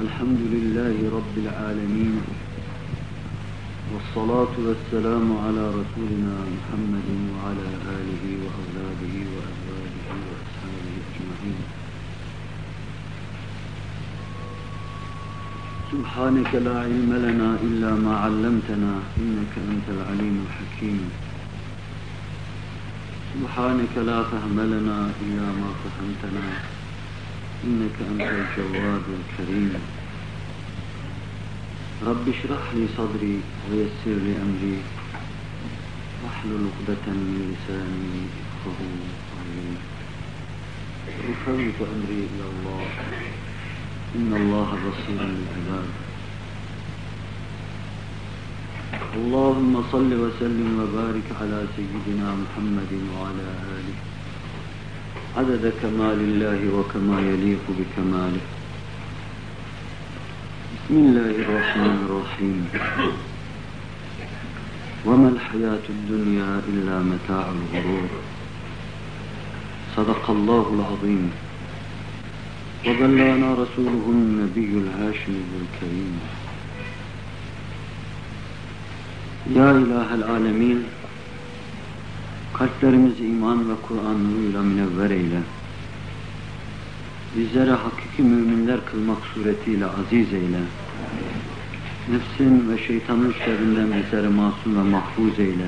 الحمد لله رب العالمين والصلاة والسلام على رسولنا محمد وعلى آله وأولاده وأزواجه وأصحابه أجمعين. سبحانك لا علم لنا إلا ما علمتنا إنك أنت العليم الحكيم. سبحانك لا فهم لنا إلا ما فهمتنا. إنك أنت الجواد الكريم. رب اشرح لي صدري ويسر لي أمري. واحلل عقدة من لساني يفقهوا قولي. أفوض أمري إلى الله. إن الله بصير بالعباد. اللهم صل وسلم وبارك على سيدنا محمد وعلى آله عدد كمال الله وكما يليق بكماله. بسم الله الرحمن الرحيم. وما الحياة الدنيا إلا متاع الغرور. صدق الله العظيم. وبلغنا رسوله النبي الهاشمي الكريم. Ya İlahel Alemin, kalplerimizi iman ve Kur'an nuruyla münevver eyle. Bizlere hakiki müminler kılmak suretiyle aziz eyle. Nefsin ve şeytanın şerrinden bizleri masum ve mahfuz eyle.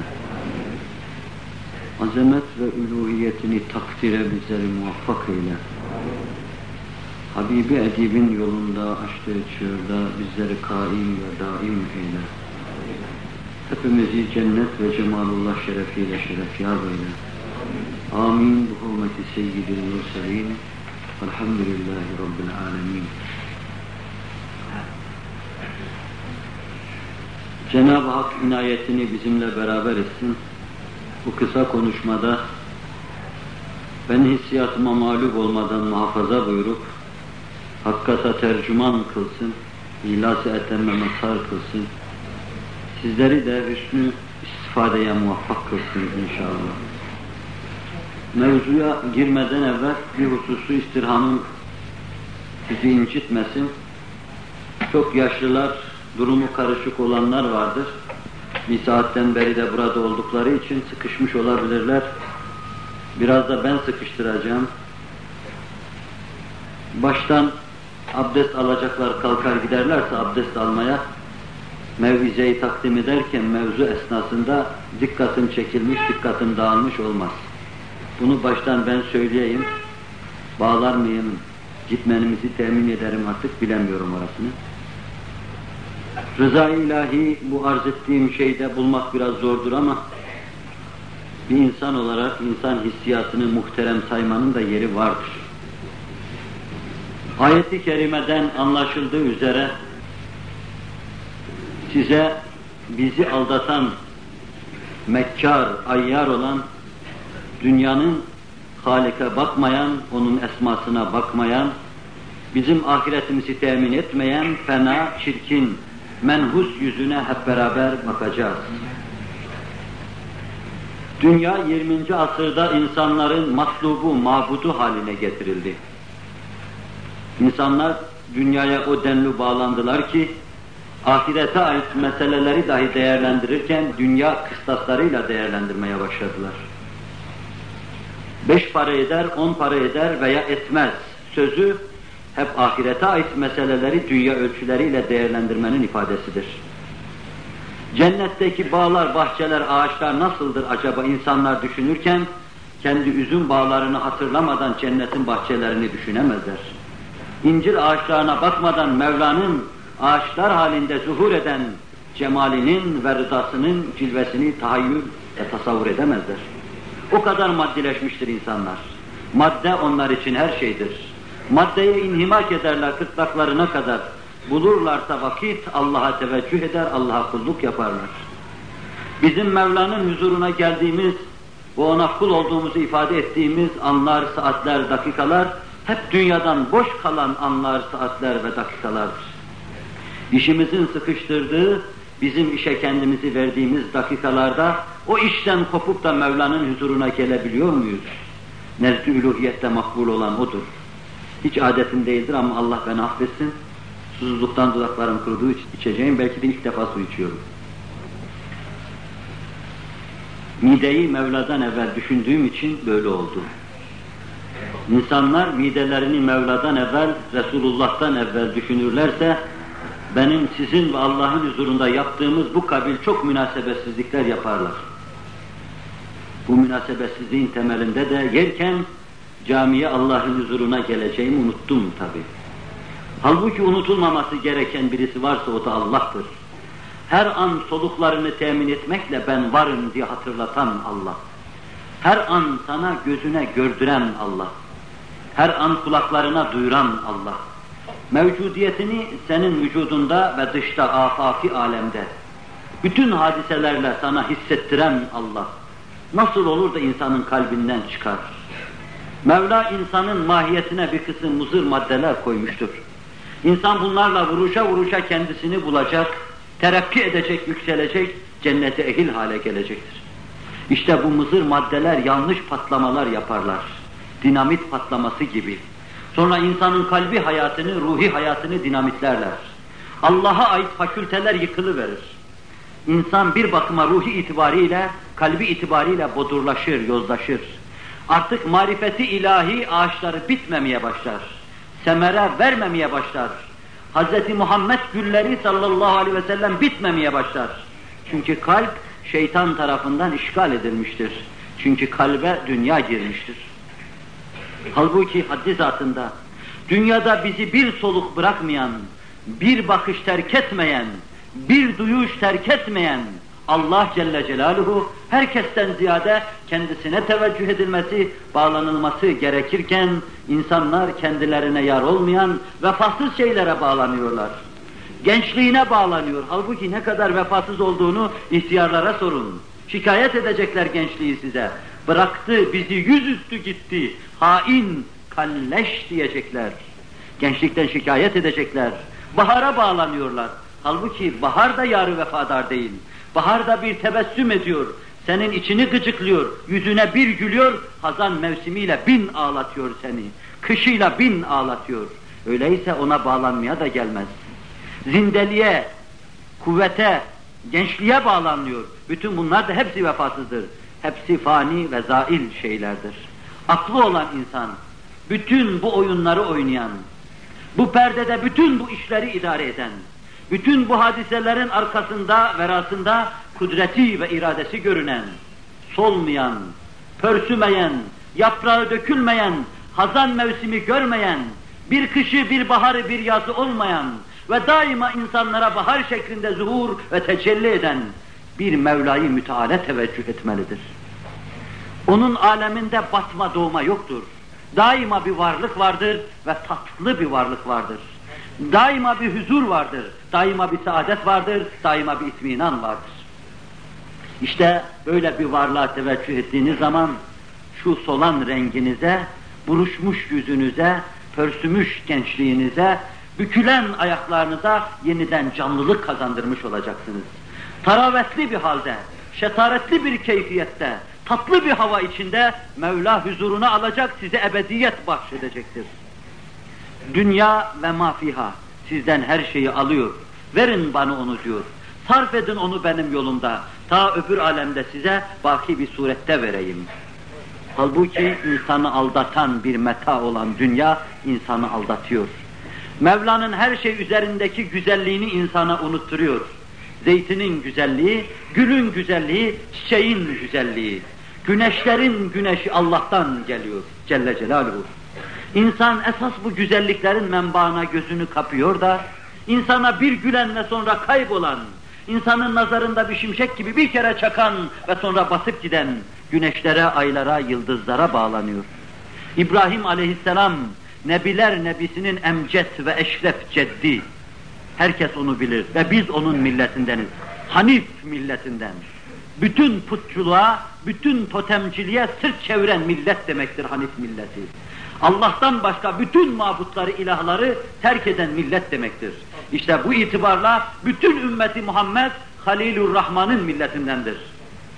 Azamet ve üluhiyetini takdire bizleri muvaffak eyle. Habibi Edib'in yolunda açtığı çığırda bizleri kaim ve daim eyle. Hepimizi cennet ve cemalullah şerefiyle şerefyar eyle. Amin. Bu hürmeti seyyidil murselin. Elhamdülillahi Rabbil alemin. Cenab-ı Hak inayetini bizimle beraber etsin. Bu kısa konuşmada ben hissiyatıma mağlup olmadan muhafaza buyurup hakkata tercüman kılsın, ilas-ı etemme mazhar kılsın. Sizleri de hüsnü istifadeye muvaffak kılsın inşallah. Mevzuya girmeden evvel bir hususu istirhamın sizi incitmesin. Çok yaşlılar, durumu karışık olanlar vardır. Bir saatten beri de burada oldukları için sıkışmış olabilirler. Biraz da ben sıkıştıracağım. Baştan abdest alacaklar kalkar giderlerse abdest almaya mevvizeyi takdim ederken mevzu esnasında dikkatim çekilmiş, dikkatim dağılmış olmaz. Bunu baştan ben söyleyeyim. Bağlar mıyım, gitmenimizi temin ederim artık bilemiyorum orasını. Rıza-i ilahi bu arz ettiğim şeyde bulmak biraz zordur ama bir insan olarak insan hissiyatını muhterem saymanın da yeri vardır. Ayet-i kerimeden anlaşıldığı üzere size bizi aldatan, mekkar, ayyar olan, dünyanın Halik'e bakmayan, onun esmasına bakmayan, bizim ahiretimizi temin etmeyen, fena, çirkin, menhus yüzüne hep beraber bakacağız. Dünya 20. asırda insanların matlubu, mabudu haline getirildi. İnsanlar dünyaya o denli bağlandılar ki, ahirete ait meseleleri dahi değerlendirirken dünya kıstaslarıyla değerlendirmeye başladılar. Beş para eder, on para eder veya etmez sözü hep ahirete ait meseleleri dünya ölçüleriyle değerlendirmenin ifadesidir. Cennetteki bağlar, bahçeler, ağaçlar nasıldır acaba insanlar düşünürken kendi üzüm bağlarını hatırlamadan cennetin bahçelerini düşünemezler. İncir ağaçlarına bakmadan Mevla'nın ağaçlar halinde zuhur eden cemalinin ve rızasının cilvesini tahayyül ve tasavvur edemezler. O kadar maddileşmiştir insanlar. Madde onlar için her şeydir. Maddeye inhimak ederler kırtlaklarına kadar. Bulurlarsa vakit Allah'a teveccüh eder, Allah'a kulluk yaparlar. Bizim Mevla'nın huzuruna geldiğimiz ve ona kul olduğumuzu ifade ettiğimiz anlar, saatler, dakikalar hep dünyadan boş kalan anlar, saatler ve dakikalardır. İşimizin sıkıştırdığı, bizim işe kendimizi verdiğimiz dakikalarda o işten kopup da Mevla'nın huzuruna gelebiliyor muyuz? Nezd-i makbul olan odur. Hiç adetim değildir ama Allah beni affetsin. Susuzluktan dudaklarım kuruduğu içeceğim. Belki de ilk defa su içiyorum. Mideyi Mevla'dan evvel düşündüğüm için böyle oldu. İnsanlar midelerini Mevla'dan evvel, Resulullah'tan evvel düşünürlerse, benim sizin ve Allah'ın huzurunda yaptığımız bu kabil çok münasebetsizlikler yaparlar. Bu münasebetsizliğin temelinde de yerken camiye Allah'ın huzuruna geleceğimi unuttum tabi. Halbuki unutulmaması gereken birisi varsa o da Allah'tır. Her an soluklarını temin etmekle ben varım diye hatırlatan Allah. Her an sana gözüne gördüren Allah. Her an kulaklarına duyuran Allah. Mevcudiyetini senin vücudunda ve dışta afaki alemde bütün hadiselerle sana hissettiren Allah. Nasıl olur da insanın kalbinden çıkar? Mevla insanın mahiyetine bir kısım muzır maddeler koymuştur. İnsan bunlarla vuruşa vuruşa kendisini bulacak, terakki edecek, yükselecek, cennete ehil hale gelecektir. İşte bu mızır maddeler yanlış patlamalar yaparlar. Dinamit patlaması gibi. Sonra insanın kalbi hayatını, ruhi hayatını dinamitlerler. Allah'a ait fakülteler yıkılıverir. İnsan bir bakıma ruhi itibariyle, kalbi itibariyle bodurlaşır, yozlaşır. Artık marifeti ilahi ağaçları bitmemeye başlar. Semere vermemeye başlar. Hz. Muhammed gülleri sallallahu aleyhi ve sellem bitmemeye başlar. Çünkü kalp şeytan tarafından işgal edilmiştir. Çünkü kalbe dünya girmiştir. Halbuki haddi zatında dünyada bizi bir soluk bırakmayan, bir bakış terk etmeyen, bir duyuş terk etmeyen Allah Celle Celaluhu herkesten ziyade kendisine teveccüh edilmesi, bağlanılması gerekirken insanlar kendilerine yar olmayan vefasız şeylere bağlanıyorlar. Gençliğine bağlanıyor. Halbuki ne kadar vefasız olduğunu ihtiyarlara sorun. Şikayet edecekler gençliği size. Bıraktı, bizi yüzüstü gitti. Hain, kalleş diyecekler. Gençlikten şikayet edecekler. Bahara bağlanıyorlar. Halbuki bahar da yarı vefadar değil. Bahar da bir tebessüm ediyor. Senin içini gıcıklıyor, yüzüne bir gülüyor, hazan mevsimiyle bin ağlatıyor seni. Kışıyla bin ağlatıyor. Öyleyse ona bağlanmaya da gelmez. Zindeliğe, kuvvete, gençliğe bağlanıyor. Bütün bunlar da hepsi vefasızdır. Hepsi fani ve zail şeylerdir. Aklı olan insan, bütün bu oyunları oynayan, bu perdede bütün bu işleri idare eden, bütün bu hadiselerin arkasında, verasında kudreti ve iradesi görünen, solmayan, pörsümeyen, yaprağı dökülmeyen, hazan mevsimi görmeyen, bir kışı, bir baharı, bir yazı olmayan ve daima insanlara bahar şeklinde zuhur ve tecelli eden bir Mevla'yı müteala teveccüh etmelidir. Onun aleminde batma doğma yoktur. Daima bir varlık vardır ve tatlı bir varlık vardır. Daima bir huzur vardır, daima bir saadet vardır, daima bir itminan vardır. İşte böyle bir varlığa teveccüh ettiğiniz zaman şu solan renginize, buruşmuş yüzünüze, pörsümüş gençliğinize, bükülen ayaklarınıza yeniden canlılık kazandırmış olacaksınız. Taravetli bir halde, şetaretli bir keyfiyette, tatlı bir hava içinde Mevla huzuruna alacak, size ebediyet bahşedecektir. Dünya ve mafiha sizden her şeyi alıyor. Verin bana onu diyor. Sarf edin onu benim yolumda. Ta öbür alemde size baki bir surette vereyim. Halbuki insanı aldatan bir meta olan dünya insanı aldatıyor. Mevla'nın her şey üzerindeki güzelliğini insana unutturuyor. Zeytinin güzelliği, gülün güzelliği, çiçeğin güzelliği. Güneşlerin güneşi Allah'tan geliyor Celle Celaluhu. İnsan esas bu güzelliklerin menbaına gözünü kapıyor da, insana bir gülenle sonra kaybolan, insanın nazarında bir şimşek gibi bir kere çakan ve sonra basıp giden güneşlere, aylara, yıldızlara bağlanıyor. İbrahim aleyhisselam, Nebiler Nebisinin emcet ve eşref ceddi. Herkes onu bilir ve biz onun milletindeniz. Hanif milletinden. Bütün putçuluğa, bütün totemciliğe sırt çeviren millet demektir Hanif milleti. Allah'tan başka bütün mabutları, ilahları terk eden millet demektir. İşte bu itibarla bütün ümmeti Muhammed Halilur Rahman'ın milletindendir.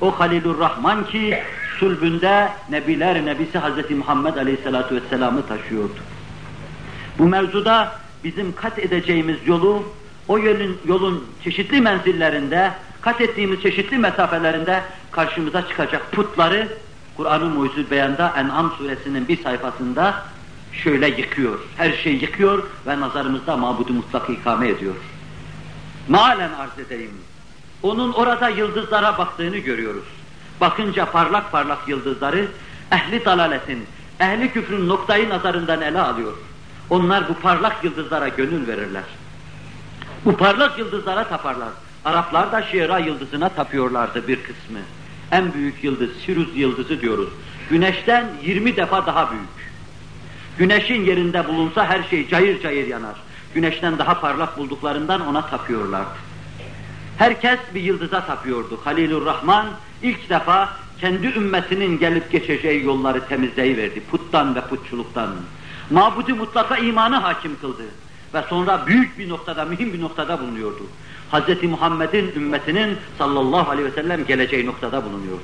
O Halilur Rahman ki sulbünde Nebiler Nebisi Hz. Muhammed Aleyhisselatü Vesselam'ı taşıyordu. Bu mevzuda bizim kat edeceğimiz yolu, o yolun, yolun çeşitli menzillerinde, kat ettiğimiz çeşitli mesafelerinde karşımıza çıkacak putları Kur'an-ı Mucizül Beyan'da En'am suresinin bir sayfasında şöyle yıkıyor. Her şeyi yıkıyor ve nazarımızda mabudu mutlak ikame ediyor. Malen arz edeyim. Onun orada yıldızlara baktığını görüyoruz. Bakınca parlak parlak yıldızları ehli dalaletin, ehli küfrün noktayı nazarından ele alıyor. Onlar bu parlak yıldızlara gönül verirler. Bu parlak yıldızlara taparlar. Araplar da Şiira yıldızına tapıyorlardı bir kısmı. En büyük yıldız, Siruz yıldızı diyoruz. Güneşten 20 defa daha büyük. Güneşin yerinde bulunsa her şey cayır cayır yanar. Güneşten daha parlak bulduklarından ona tapıyorlardı. Herkes bir yıldıza tapıyordu. Halilur Rahman ilk defa kendi ümmetinin gelip geçeceği yolları temizleyiverdi. Puttan ve putçuluktan Mabudu mutlaka imanı hakim kıldı. Ve sonra büyük bir noktada, mühim bir noktada bulunuyordu. Hz. Muhammed'in ümmetinin sallallahu aleyhi ve sellem geleceği noktada bulunuyordu.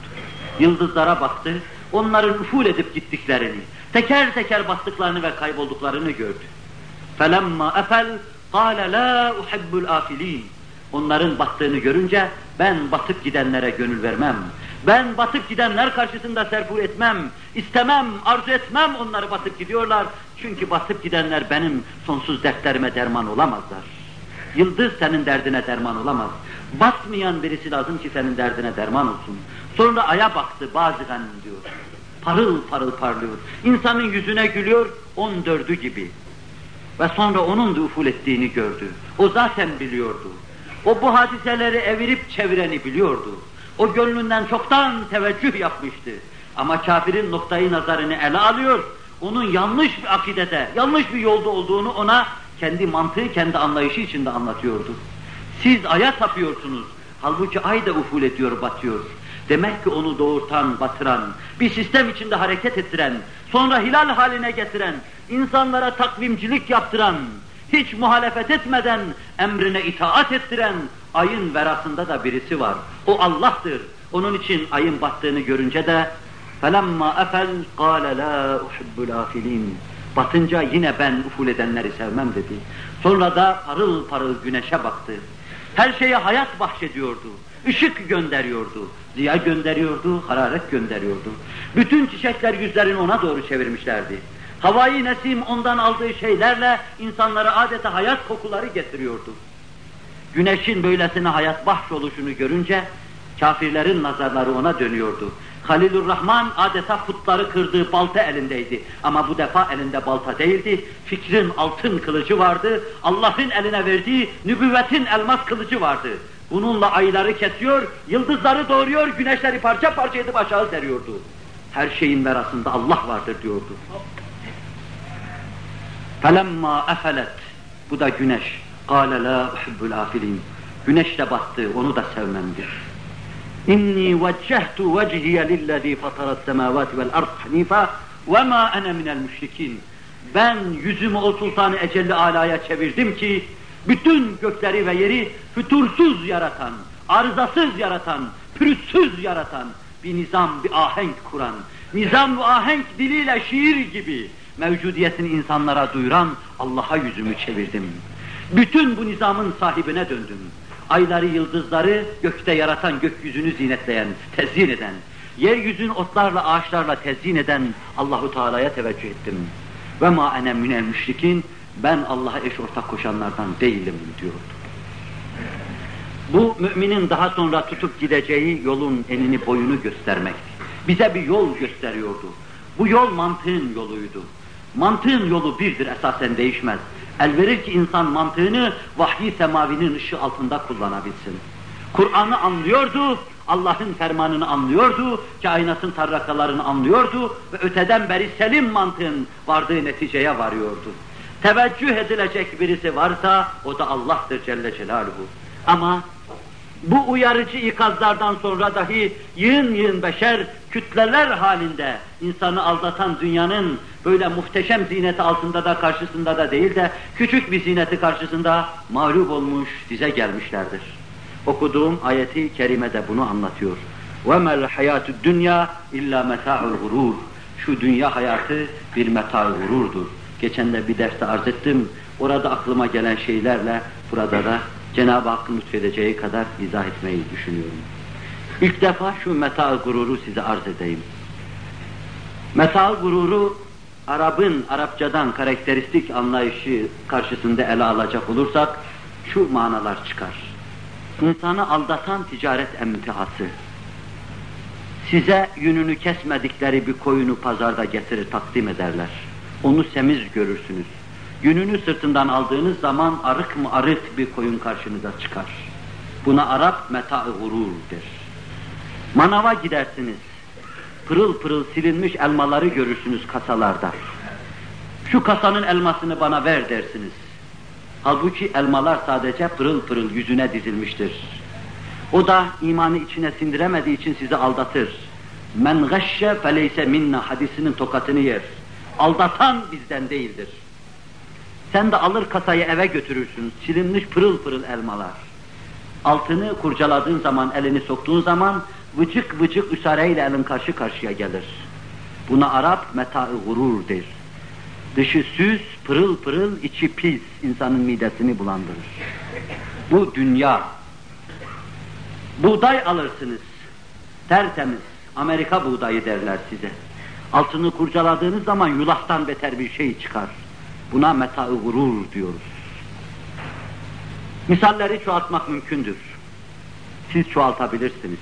Yıldızlara baktı, onların uful edip gittiklerini, teker teker bastıklarını ve kaybolduklarını gördü. فَلَمَّا اَفَلْ قَالَ لَا اُحِبُّ الْآفِلِينَ Onların battığını görünce ben batıp gidenlere gönül vermem. Ben batıp gidenler karşısında serpur etmem, istemem, arzu etmem onları batıp gidiyorlar. Çünkü batıp gidenler benim sonsuz dertlerime derman olamazlar. Yıldız senin derdine derman olamaz. Batmayan birisi lazım ki senin derdine derman olsun. Sonra aya baktı bazigen diyor. Parıl parıl parlıyor. İnsanın yüzüne gülüyor on dördü gibi. Ve sonra onun da uful ettiğini gördü. O zaten biliyordu. O bu hadiseleri evirip çevireni biliyordu. O gönlünden çoktan teveccüh yapmıştı. Ama kafirin noktayı nazarını ele alıyor, onun yanlış bir akidede, yanlış bir yolda olduğunu ona kendi mantığı, kendi anlayışı içinde anlatıyordu. Siz aya tapıyorsunuz, halbuki ay da uful ediyor, batıyor. Demek ki onu doğurtan, batıran, bir sistem içinde hareket ettiren, sonra hilal haline getiren, insanlara takvimcilik yaptıran, hiç muhalefet etmeden emrine itaat ettiren ayın verasında da birisi var. O Allah'tır. Onun için ayın battığını görünce de فَلَمَّا اَفَلْ قَالَ لَا اُحِبُّ الْآفِلِينَ Batınca yine ben uful edenleri sevmem dedi. Sonra da parıl parıl güneşe baktı. Her şeye hayat bahşediyordu. Işık gönderiyordu. Ziya gönderiyordu, hararet gönderiyordu. Bütün çiçekler yüzlerini ona doğru çevirmişlerdi. Havai Nesim ondan aldığı şeylerle insanlara adeta hayat kokuları getiriyordu. Güneşin böylesine hayat bahşoluşunu görünce kafirlerin nazarları ona dönüyordu. Halilur Rahman adeta putları kırdığı balta elindeydi. Ama bu defa elinde balta değildi. Fikrin altın kılıcı vardı. Allah'ın eline verdiği nübüvvetin elmas kılıcı vardı. Bununla ayları kesiyor, yıldızları doğuruyor, güneşleri parça parça edip aşağı seriyordu. Her şeyin verasında Allah vardır diyordu. فَلَمَّا اَفَلَتْ Bu da güneş. قَالَ لَا اُحِبُّ الْآفِلِينَ Güneş de battı, onu da sevmemdir. İnni vecehtu vecihiye lillezî fataras semâvâti vel ard hanifa ve mâ ene minel müşrikîn. Ben yüzümü o sultanı ecelli alaya çevirdim ki bütün gökleri ve yeri fütursuz yaratan, arızasız yaratan, pürüzsüz yaratan bir nizam, bir ahenk kuran, nizam ve ahenk diliyle şiir gibi mevcudiyetini insanlara duyuran Allah'a yüzümü çevirdim. Bütün bu nizamın sahibine döndüm. Ayları, yıldızları gökte yaratan, gökyüzünü zinetleyen, tezyin eden, yeryüzünü otlarla, ağaçlarla tezyin eden Allahu Teala'ya teveccüh ettim. Ve ma ene minel müşrikin, ben Allah'a eş ortak koşanlardan değilim diyordu. Bu müminin daha sonra tutup gideceği yolun enini boyunu göstermekti. Bize bir yol gösteriyordu. Bu yol mantığın yoluydu. Mantığın yolu birdir, esasen değişmez. El verir ki insan mantığını vahyi semavinin ışığı altında kullanabilsin. Kur'an'ı anlıyordu, Allah'ın fermanını anlıyordu, kainatın tarrakalarını anlıyordu ve öteden beri selim mantığın vardığı neticeye varıyordu. Teveccüh edilecek birisi varsa o da Allah'tır Celle Celaluhu. Ama bu uyarıcı ikazlardan sonra dahi yığın yığın beşer kütleler halinde insanı aldatan dünyanın böyle muhteşem zineti altında da karşısında da değil de küçük bir zineti karşısında mağlup olmuş, dize gelmişlerdir. Okuduğum ayeti kerimede bunu anlatıyor. وَمَا الْحَيَاتُ الدُّنْيَا اِلَّا مَتَاعُ الْغُرُورِ Şu dünya hayatı bir meta gururdur. Geçen de bir derste arz ettim. orada aklıma gelen şeylerle burada da Cenab-ı Hakk'ın lütfedeceği kadar izah etmeyi düşünüyorum. İlk defa şu meta gururu size arz edeyim. Meta gururu Arap'ın Arapçadan karakteristik anlayışı karşısında ele alacak olursak şu manalar çıkar. İnsanı aldatan ticaret emtihası. Size yününü kesmedikleri bir koyunu pazarda getirir takdim ederler. Onu semiz görürsünüz. Yününü sırtından aldığınız zaman arık mı arık bir koyun karşınıza çıkar. Buna Arap meta-ı gurur der. Manava gidersiniz. Pırıl pırıl silinmiş elmaları görürsünüz kasalarda. Şu kasanın elmasını bana ver dersiniz. Halbuki elmalar sadece pırıl pırıl yüzüne dizilmiştir. O da imanı içine sindiremediği için sizi aldatır. Men gashşe feleyse minna hadisinin tokatını yer. Aldatan bizden değildir. Sen de alır kasayı eve götürürsün. Silinmiş pırıl pırıl elmalar. Altını kurcaladığın zaman, elini soktuğun zaman vıcık vıcık üsareyle elin karşı karşıya gelir. Buna Arap meta-ı gurur. Dışı süs, pırıl pırıl, içi pis, insanın midesini bulandırır. Bu dünya. Buğday alırsınız, tertemiz, Amerika buğdayı derler size. Altını kurcaladığınız zaman yulaftan beter bir şey çıkar. Buna meta-ı gurur diyoruz. Misalleri çoğaltmak mümkündür. Siz çoğaltabilirsiniz.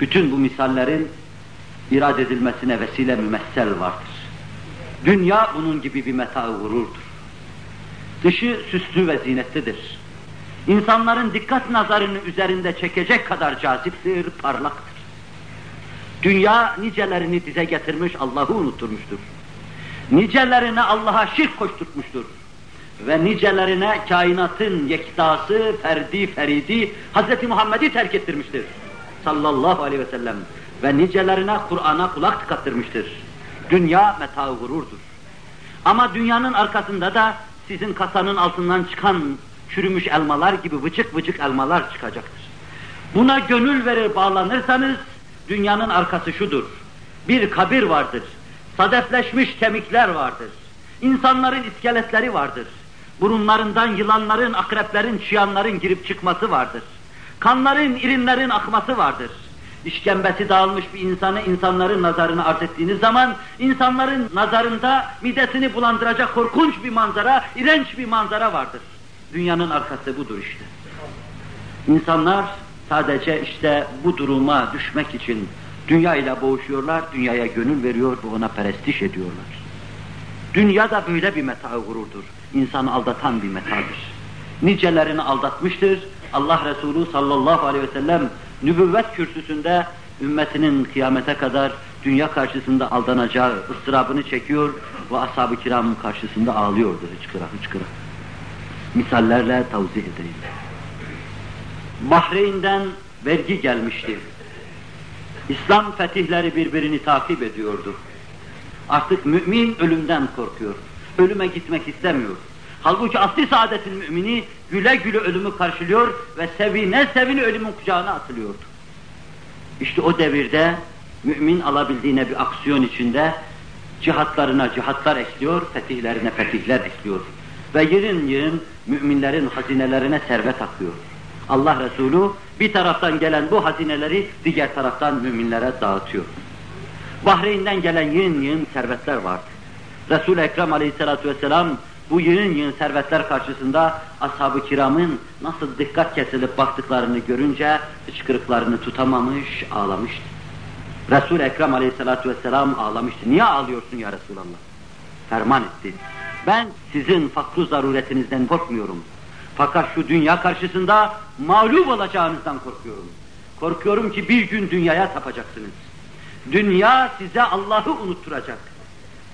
Bütün bu misallerin irad edilmesine vesile mümessel vardır. Dünya bunun gibi bir meta gururdur. Dışı süslü ve zinetlidir. İnsanların dikkat nazarını üzerinde çekecek kadar caziptir, parlaktır. Dünya nicelerini dize getirmiş, Allah'ı unutturmuştur. Nicelerine Allah'a şirk koşturmuştur. Ve nicelerine kainatın yektası, ferdi, feridi, Hz. Muhammed'i terk ettirmiştir. Sallallahu aleyhi ve sellem. Ve nicelerine Kur'an'a kulak tıkattırmıştır. Dünya meta gururdur. Ama dünyanın arkasında da sizin kasanın altından çıkan çürümüş elmalar gibi vıcık vıcık elmalar çıkacaktır. Buna gönül verir bağlanırsanız dünyanın arkası şudur. Bir kabir vardır. Sadefleşmiş kemikler vardır. İnsanların iskeletleri vardır. Burunlarından yılanların, akreplerin, çıyanların girip çıkması vardır. Kanların, irinlerin akması vardır işkembesi dağılmış bir insanı insanların nazarına arz ettiğiniz zaman insanların nazarında midesini bulandıracak korkunç bir manzara, iğrenç bir manzara vardır. Dünyanın arkası budur işte. İnsanlar sadece işte bu duruma düşmek için dünya ile boğuşuyorlar, dünyaya gönül veriyor ve ona perestiş ediyorlar. Dünya da böyle bir meta gururdur. İnsanı aldatan bir metadır. Nicelerini aldatmıştır. Allah Resulü sallallahu aleyhi ve sellem nübüvvet kürsüsünde ümmetinin kıyamete kadar dünya karşısında aldanacağı ıstırabını çekiyor ve ashab-ı kiramın karşısında ağlıyordu hıçkıra hıçkıra. Misallerle tavzih edeyim. Bahreyn'den vergi gelmişti. İslam fetihleri birbirini takip ediyordu. Artık mümin ölümden korkuyor. Ölüme gitmek istemiyor. Halbuki asli saadetin mümini güle güle ölümü karşılıyor ve sevine sevine ölümün kucağına atılıyordu. İşte o devirde mümin alabildiğine bir aksiyon içinde cihatlarına cihatlar ekliyor, fetihlerine fetihler ekliyor. Ve yığın yığın müminlerin hazinelerine servet akıyor. Allah Resulü bir taraftan gelen bu hazineleri diğer taraftan müminlere dağıtıyor. Bahreyn'den gelen yığın yığın servetler vardı. Resul-i Ekrem aleyhissalatu vesselam bu yığın yığın servetler karşısında ashab-ı kiramın nasıl dikkat kesilip baktıklarını görünce hıçkırıklarını tutamamış, ağlamıştı. Resul-i Ekrem aleyhissalatu vesselam ağlamıştı. Niye ağlıyorsun ya Resulallah? Ferman etti. Ben sizin fakru zaruretinizden korkmuyorum. Fakat şu dünya karşısında mağlup olacağınızdan korkuyorum. Korkuyorum ki bir gün dünyaya tapacaksınız. Dünya size Allah'ı unutturacak.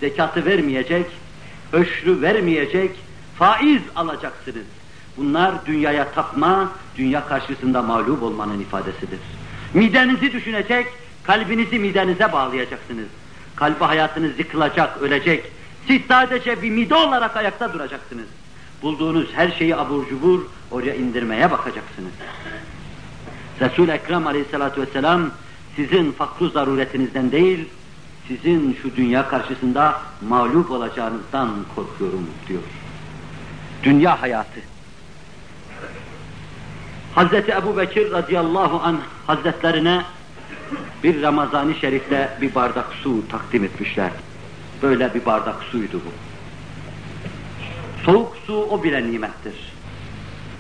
Zekatı vermeyecek, öşrü vermeyecek, faiz alacaksınız. Bunlar dünyaya tapma, dünya karşısında mağlup olmanın ifadesidir. Midenizi düşünecek, kalbinizi midenize bağlayacaksınız. Kalbi hayatınız yıkılacak, ölecek. Siz sadece bir mide olarak ayakta duracaksınız. Bulduğunuz her şeyi abur cubur oraya indirmeye bakacaksınız. Resul-i Ekrem aleyhissalatu vesselam sizin fakru zaruretinizden değil, sizin şu dünya karşısında mağlup olacağınızdan korkuyorum diyor. Dünya hayatı. Hazreti Ebu Bekir radıyallahu anh hazretlerine bir Ramazan-ı Şerif'te bir bardak su takdim etmişler. Böyle bir bardak suydu bu. Soğuk su o bile nimettir.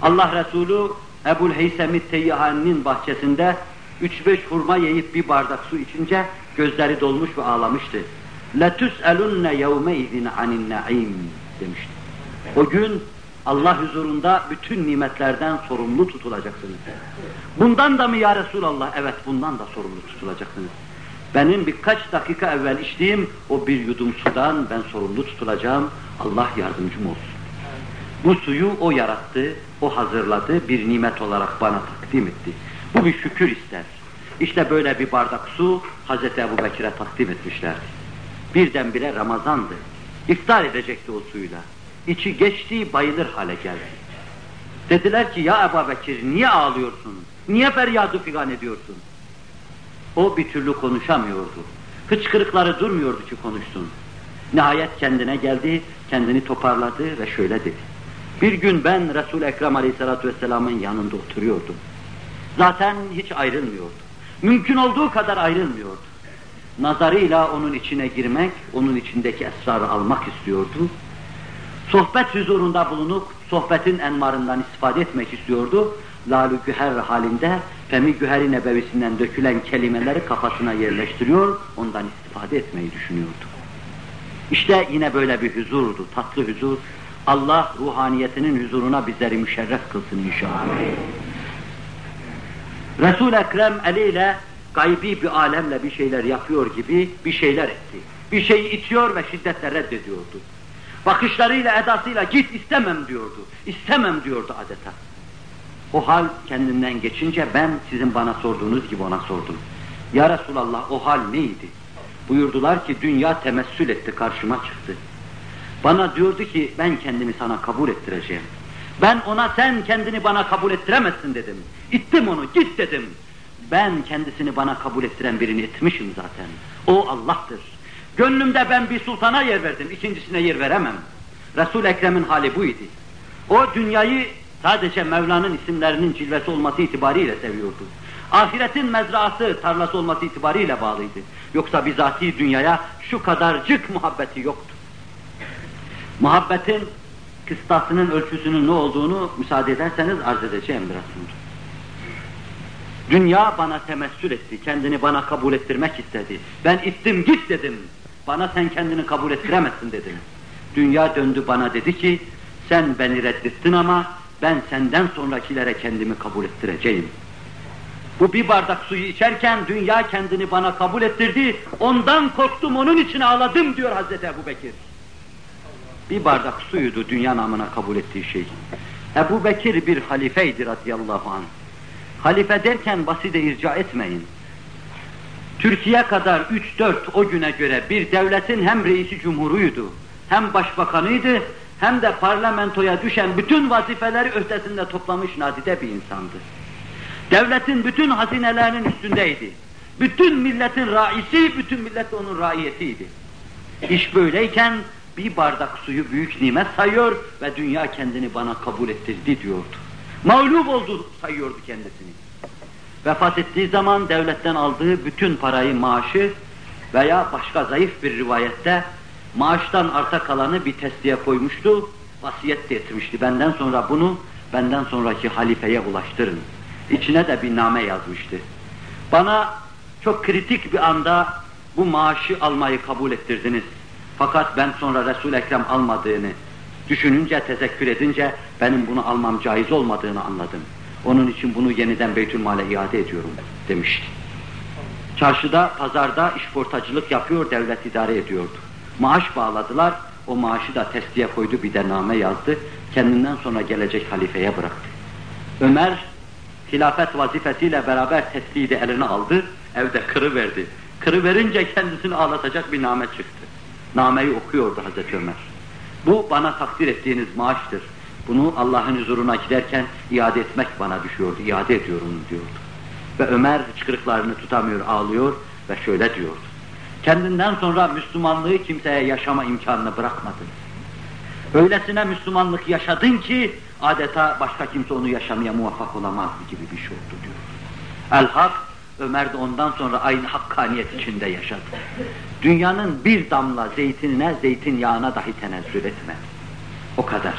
Allah Resulü Ebul Heysem-i Teyyahani'nin bahçesinde üç beş hurma yiyip bir bardak su içince gözleri dolmuş ve ağlamıştı. لَتُسْأَلُنَّ يَوْمَئِذٍ عَنِ النَّعِيمِ demişti. O gün Allah huzurunda bütün nimetlerden sorumlu tutulacaksınız. Bundan da mı ya Resulallah? Evet bundan da sorumlu tutulacaksınız. Benim birkaç dakika evvel içtiğim o bir yudum sudan ben sorumlu tutulacağım. Allah yardımcım olsun. Bu suyu o yarattı, o hazırladı, bir nimet olarak bana takdim etti. Bu bir şükür ister. İşte böyle bir bardak su Hazreti Ebu Bekir'e takdim etmişlerdi. Birdenbire Ramazandı. İftar edecekti o suyla. İçi geçti, bayılır hale geldi. Dediler ki ya Ebu Bekir niye ağlıyorsun? Niye feryadı figan ediyorsun? O bir türlü konuşamıyordu. Hıçkırıkları durmuyordu ki konuşsun. Nihayet kendine geldi, kendini toparladı ve şöyle dedi. Bir gün ben Resul-i Ekrem Aleyhisselatü Vesselam'ın yanında oturuyordum. Zaten hiç ayrılmıyordu. Mümkün olduğu kadar ayrılmıyordu. Nazarıyla onun içine girmek, onun içindeki esrarı almak istiyordu. Sohbet huzurunda bulunup sohbetin enmarından istifade etmek istiyordu. Lalü güher halinde femi güheri dökülen kelimeleri kafasına yerleştiriyor, ondan istifade etmeyi düşünüyordu. İşte yine böyle bir huzurdu, tatlı huzur. Allah ruhaniyetinin huzuruna bizleri müşerref kılsın inşallah. Resul Ekrem eliyle gaybi bir alemle bir şeyler yapıyor gibi bir şeyler etti. Bir şeyi itiyor ve şiddetle reddediyordu. Bakışlarıyla, edasıyla git istemem diyordu. İstemem diyordu adeta. O hal kendinden geçince ben sizin bana sorduğunuz gibi ona sordum. Ya Resulallah o hal neydi? Buyurdular ki dünya temessül etti karşıma çıktı. Bana diyordu ki ben kendimi sana kabul ettireceğim. Ben ona sen kendini bana kabul ettiremezsin dedim. İttim onu git dedim. Ben kendisini bana kabul ettiren birini etmişim zaten. O Allah'tır. Gönlümde ben bir sultana yer verdim, ikincisine yer veremem. resul Ekrem'in hali buydu. O dünyayı sadece Mevla'nın isimlerinin cilvesi olması itibariyle seviyordu. Ahiretin mezraası, tarlası olması itibariyle bağlıydı. Yoksa bizatihi dünyaya şu kadarcık muhabbeti yoktu. Muhabbetin kıstasının ölçüsünün ne olduğunu müsaade ederseniz arz edeceğim biraz sonra. Dünya bana temessül etti, kendini bana kabul ettirmek istedi. Ben ittim git dedim. Bana sen kendini kabul ettiremezsin dedim. Dünya döndü bana dedi ki, sen beni reddettin ama ben senden sonrakilere kendimi kabul ettireceğim. Bu bir bardak suyu içerken dünya kendini bana kabul ettirdi, ondan korktum, onun için ağladım diyor Hazreti Ebu Bekir. Bir bardak suyuydu dünya namına kabul ettiği şey. Ebu Bekir bir halifeydi radıyallahu anh. Halife derken basite irca etmeyin. Türkiye kadar 3-4 o güne göre bir devletin hem reisi cumhuruydu, hem başbakanıydı, hem de parlamentoya düşen bütün vazifeleri ötesinde toplamış nadide bir insandı. Devletin bütün hazinelerinin üstündeydi. Bütün milletin raisi, bütün millet onun raiyetiydi. İş böyleyken bir bardak suyu büyük nimet sayıyor ve dünya kendini bana kabul ettirdi diyordu. Mağlup oldu sayıyordu kendisini. Vefat ettiği zaman devletten aldığı bütün parayı maaşı veya başka zayıf bir rivayette maaştan arta kalanı bir testiye koymuştu, vasiyet de etmişti. Benden sonra bunu benden sonraki halifeye ulaştırın. İçine de bir name yazmıştı. Bana çok kritik bir anda bu maaşı almayı kabul ettirdiniz. Fakat ben sonra resul Ekrem almadığını düşününce, tezekkür edince benim bunu almam caiz olmadığını anladım. Onun için bunu yeniden Beytülmal'e iade ediyorum demişti. Çarşıda, pazarda işportacılık yapıyor, devlet idare ediyordu. Maaş bağladılar, o maaşı da testiye koydu, bir de name yazdı. Kendinden sonra gelecek halifeye bıraktı. Ömer, hilafet vazifesiyle beraber tesliği de eline aldı, evde kırı verdi. Kırı verince kendisini ağlatacak bir name çıktı. Nameyi okuyordu Hazreti Ömer. Bu bana takdir ettiğiniz maaştır. Bunu Allah'ın huzuruna giderken iade etmek bana düşüyordu, iade ediyorum diyordu. Ve Ömer çıkırıklarını tutamıyor, ağlıyor ve şöyle diyordu. Kendinden sonra Müslümanlığı kimseye yaşama imkanını bırakmadı. Öylesine Müslümanlık yaşadın ki adeta başka kimse onu yaşamaya muvaffak olamaz gibi bir şey oldu diyor. El-Hak, Ömer de ondan sonra aynı hakkaniyet içinde yaşadı. Dünyanın bir damla zeytinine, zeytinyağına dahi tenezzül etmedi. O kadar.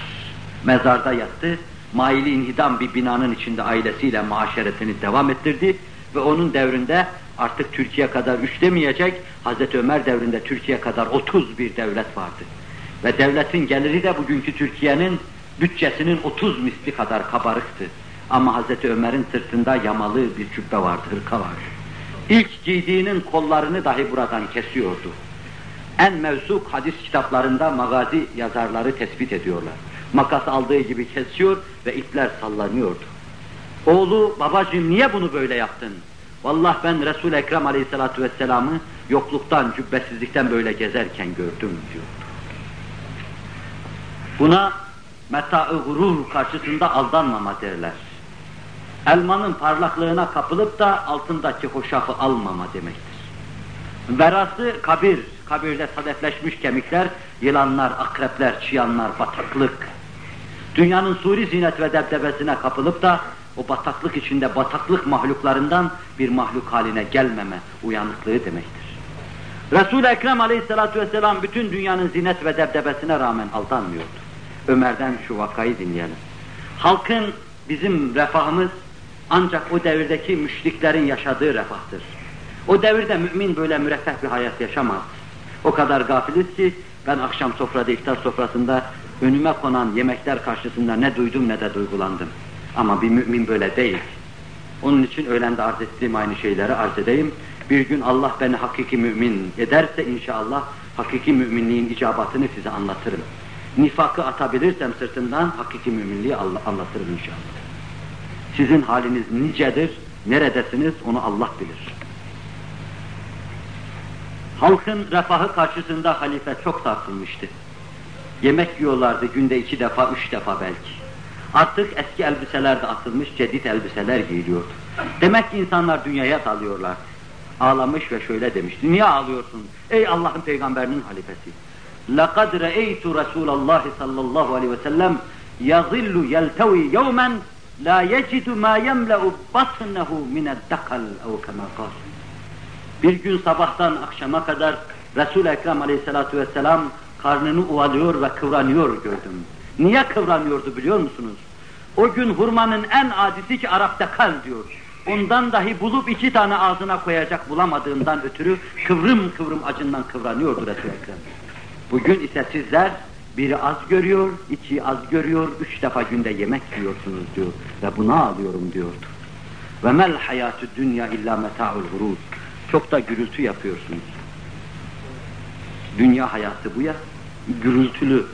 Mezarda yattı, maili inhidam bir binanın içinde ailesiyle maşeretini devam ettirdi ve onun devrinde artık Türkiye kadar üç demeyecek, Hazreti Ömer devrinde Türkiye kadar 30 bir devlet vardı. Ve devletin geliri de bugünkü Türkiye'nin bütçesinin 30 misli kadar kabarıktı. Ama Hazreti Ömer'in sırtında yamalı bir cübbe vardı, hırka vardı. İlk giydiğinin kollarını dahi buradan kesiyordu. En mevsuk hadis kitaplarında magazi yazarları tespit ediyorlar. Makas aldığı gibi kesiyor ve ipler sallanıyordu. Oğlu, babacığım niye bunu böyle yaptın? Vallahi ben Resul-i Ekrem aleyhissalatu vesselam'ı yokluktan, cübbesizlikten böyle gezerken gördüm diyordu. Buna meta-ı gurur karşısında aldanmama derler. Elmanın parlaklığına kapılıp da altındaki hoşafı almama demektir. Verası kabir, kabirde sadefleşmiş kemikler, yılanlar, akrepler, çıyanlar, bataklık. Dünyanın suri zinet ve debdebesine kapılıp da o bataklık içinde bataklık mahluklarından bir mahluk haline gelmeme uyanıklığı demektir. Resul-i Ekrem aleyhissalatu vesselam bütün dünyanın zinet ve debdebesine rağmen aldanmıyordu. Ömer'den şu vakayı dinleyelim. Halkın bizim refahımız ancak o devirdeki müşriklerin yaşadığı refahtır. O devirde mümin böyle müreffeh bir hayat yaşamaz. O kadar gafiliz ki ben akşam sofrada, iftar sofrasında önüme konan yemekler karşısında ne duydum ne de duygulandım. Ama bir mümin böyle değil. Onun için öğlende arz ettiğim aynı şeyleri arz edeyim. Bir gün Allah beni hakiki mümin ederse inşallah hakiki müminliğin icabatını size anlatırım. Nifakı atabilirsem sırtından hakiki müminliği anlatırım inşallah. Sizin haliniz nicedir, neredesiniz onu Allah bilir. Halkın refahı karşısında halife çok tartılmıştı. Yemek yiyorlardı günde iki defa, üç defa belki. Artık eski elbiseler de atılmış, cedid elbiseler giyiliyordu. Demek ki insanlar dünyaya dalıyorlar. Ağlamış ve şöyle demişti, niye ağlıyorsun? Ey Allah'ın peygamberinin halifesi. لَقَدْ رَأَيْتُ رَسُولَ اللّٰهِ sallallahu aleyhi ve sellem يَظِلُّ يَلْتَوِي يَوْمًا la yecidu ma yemle'u batnehu mined dakal ev kema. Bir gün sabahtan akşama kadar Resul-i Ekrem aleyhissalatu vesselam karnını ovalıyor ve kıvranıyor gördüm. Niye kıvranıyordu biliyor musunuz? O gün hurmanın en adisi ki Arap dakal diyor. Ondan dahi bulup iki tane ağzına koyacak bulamadığından ötürü kıvrım kıvrım acından kıvranıyordu Resul-i Ekrem. Bugün ise sizler biri az görüyor, iki az görüyor, üç defa günde yemek yiyorsunuz diyor. Ve buna alıyorum diyordu. Ve mel hayatü dünya illa meta'ul hurur. Çok da gürültü yapıyorsunuz. Dünya hayatı bu ya, gürültülü.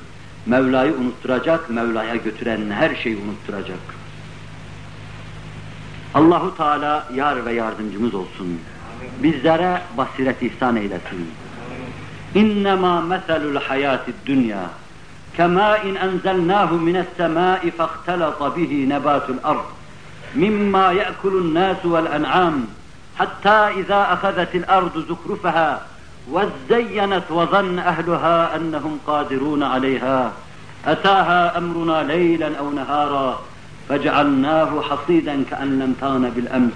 Mevla'yı unutturacak, Mevla'ya götüren her şeyi unutturacak. Allahu Teala yar ve yardımcımız olsun. Bizlere basiret ihsan eylesin. İnnemâ meselul hayâtid dünya كماء أنزلناه من السماء فاختلط به نبات الأرض مما يأكل الناس والأنعام حتى إذا أخذت الأرض زخرفها وزينت وظن أهلها أنهم قادرون عليها. أتاها أمرنا ليلا أو نهارا فجعلناه حصيدا كأن لم تغن بالأمس.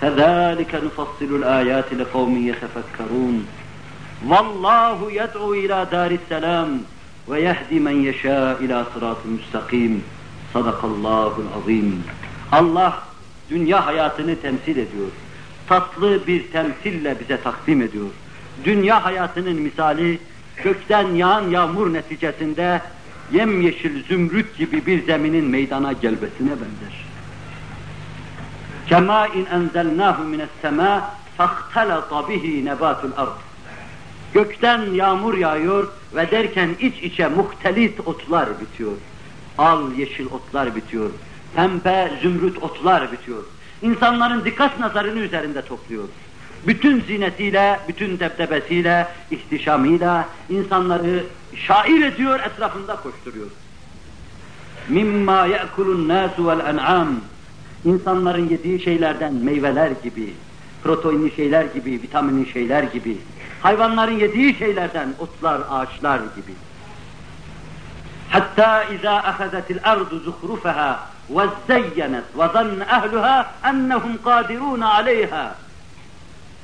كذلك نفصل الآيات لقوم يتفكرون. والله يدعو إلى دار السلام ve yehdi men yeşâ ilâ sırâtın müstakîm. Sadakallâhul azîm. Allah dünya hayatını temsil ediyor. Tatlı bir temsille bize takdim ediyor. Dünya hayatının misali kökten yağan yağmur neticesinde yemyeşil zümrüt gibi bir zeminin meydana gelmesine benzer. Kema in enzelnahu mines sema fahtalata bihi nebatul ard. Gökten yağmur yağıyor ve derken iç içe muhtelit otlar bitiyor. Al yeşil otlar bitiyor. Pembe zümrüt otlar bitiyor. İnsanların dikkat nazarını üzerinde topluyor. Bütün zinetiyle, bütün debdebesiyle, ihtişamıyla insanları şair ediyor, etrafında koşturuyor. Mimma ye'kulun nasu vel en'am. İnsanların yediği şeylerden meyveler gibi, proteinli şeyler gibi, vitaminli şeyler gibi, hayvanların yediği şeylerden otlar, ağaçlar gibi. Hatta ardu zuhrufaha ve zeyyenet ve zanne ehluha ennehum kadirun aleyha.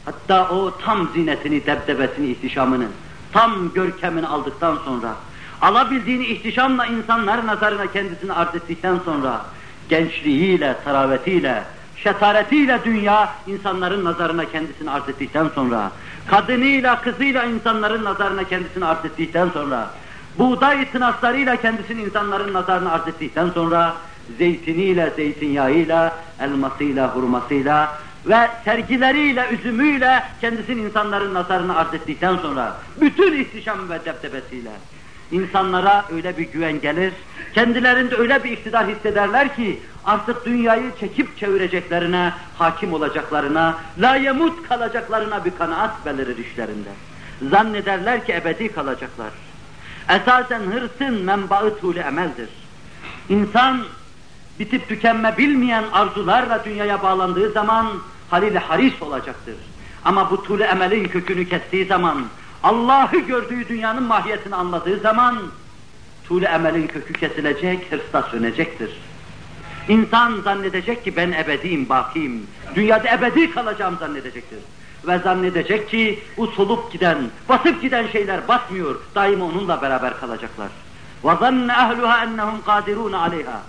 Hatta o tam zinetini, debdebesini, ihtişamını, tam görkemini aldıktan sonra, alabildiğini ihtişamla insanlar nazarına kendisini arz ettikten sonra, gençliğiyle, taravetiyle, şetaretiyle dünya insanların nazarına kendisini arz ettikten sonra, kadınıyla, kızıyla insanların nazarına kendisini arz ettikten sonra, buğday tınaklarıyla kendisini insanların nazarına arz ettikten sonra, zeytiniyle, zeytinyağıyla, elmasıyla, hurmasıyla ve sergileriyle, üzümüyle kendisini insanların nazarına arz ettikten sonra, bütün ihtişam ve debdebesiyle, insanlara öyle bir güven gelir, kendilerinde öyle bir iktidar hissederler ki, artık dünyayı çekip çevireceklerine, hakim olacaklarına, layemut kalacaklarına bir kanaat belirir işlerinde. Zannederler ki ebedi kalacaklar. Esasen hırsın menbaı tuğlu emeldir. İnsan bitip tükenme bilmeyen arzularla dünyaya bağlandığı zaman halil haris olacaktır. Ama bu tuğlu emelin kökünü kestiği zaman, Allah'ı gördüğü dünyanın mahiyetini anladığı zaman, tuğlu emelin kökü kesilecek, hırsla sönecektir. İnsan zannedecek ki ben ebediyim, bakiyim, dünyada ebedi kalacağım zannedecektir. Ve zannedecek ki o solup giden, basıp giden şeyler batmıyor, daima onunla beraber kalacaklar. وَظَنَّ أَهْلُهَا اَنَّهُمْ قَادِرُونَ عَلَيْهَا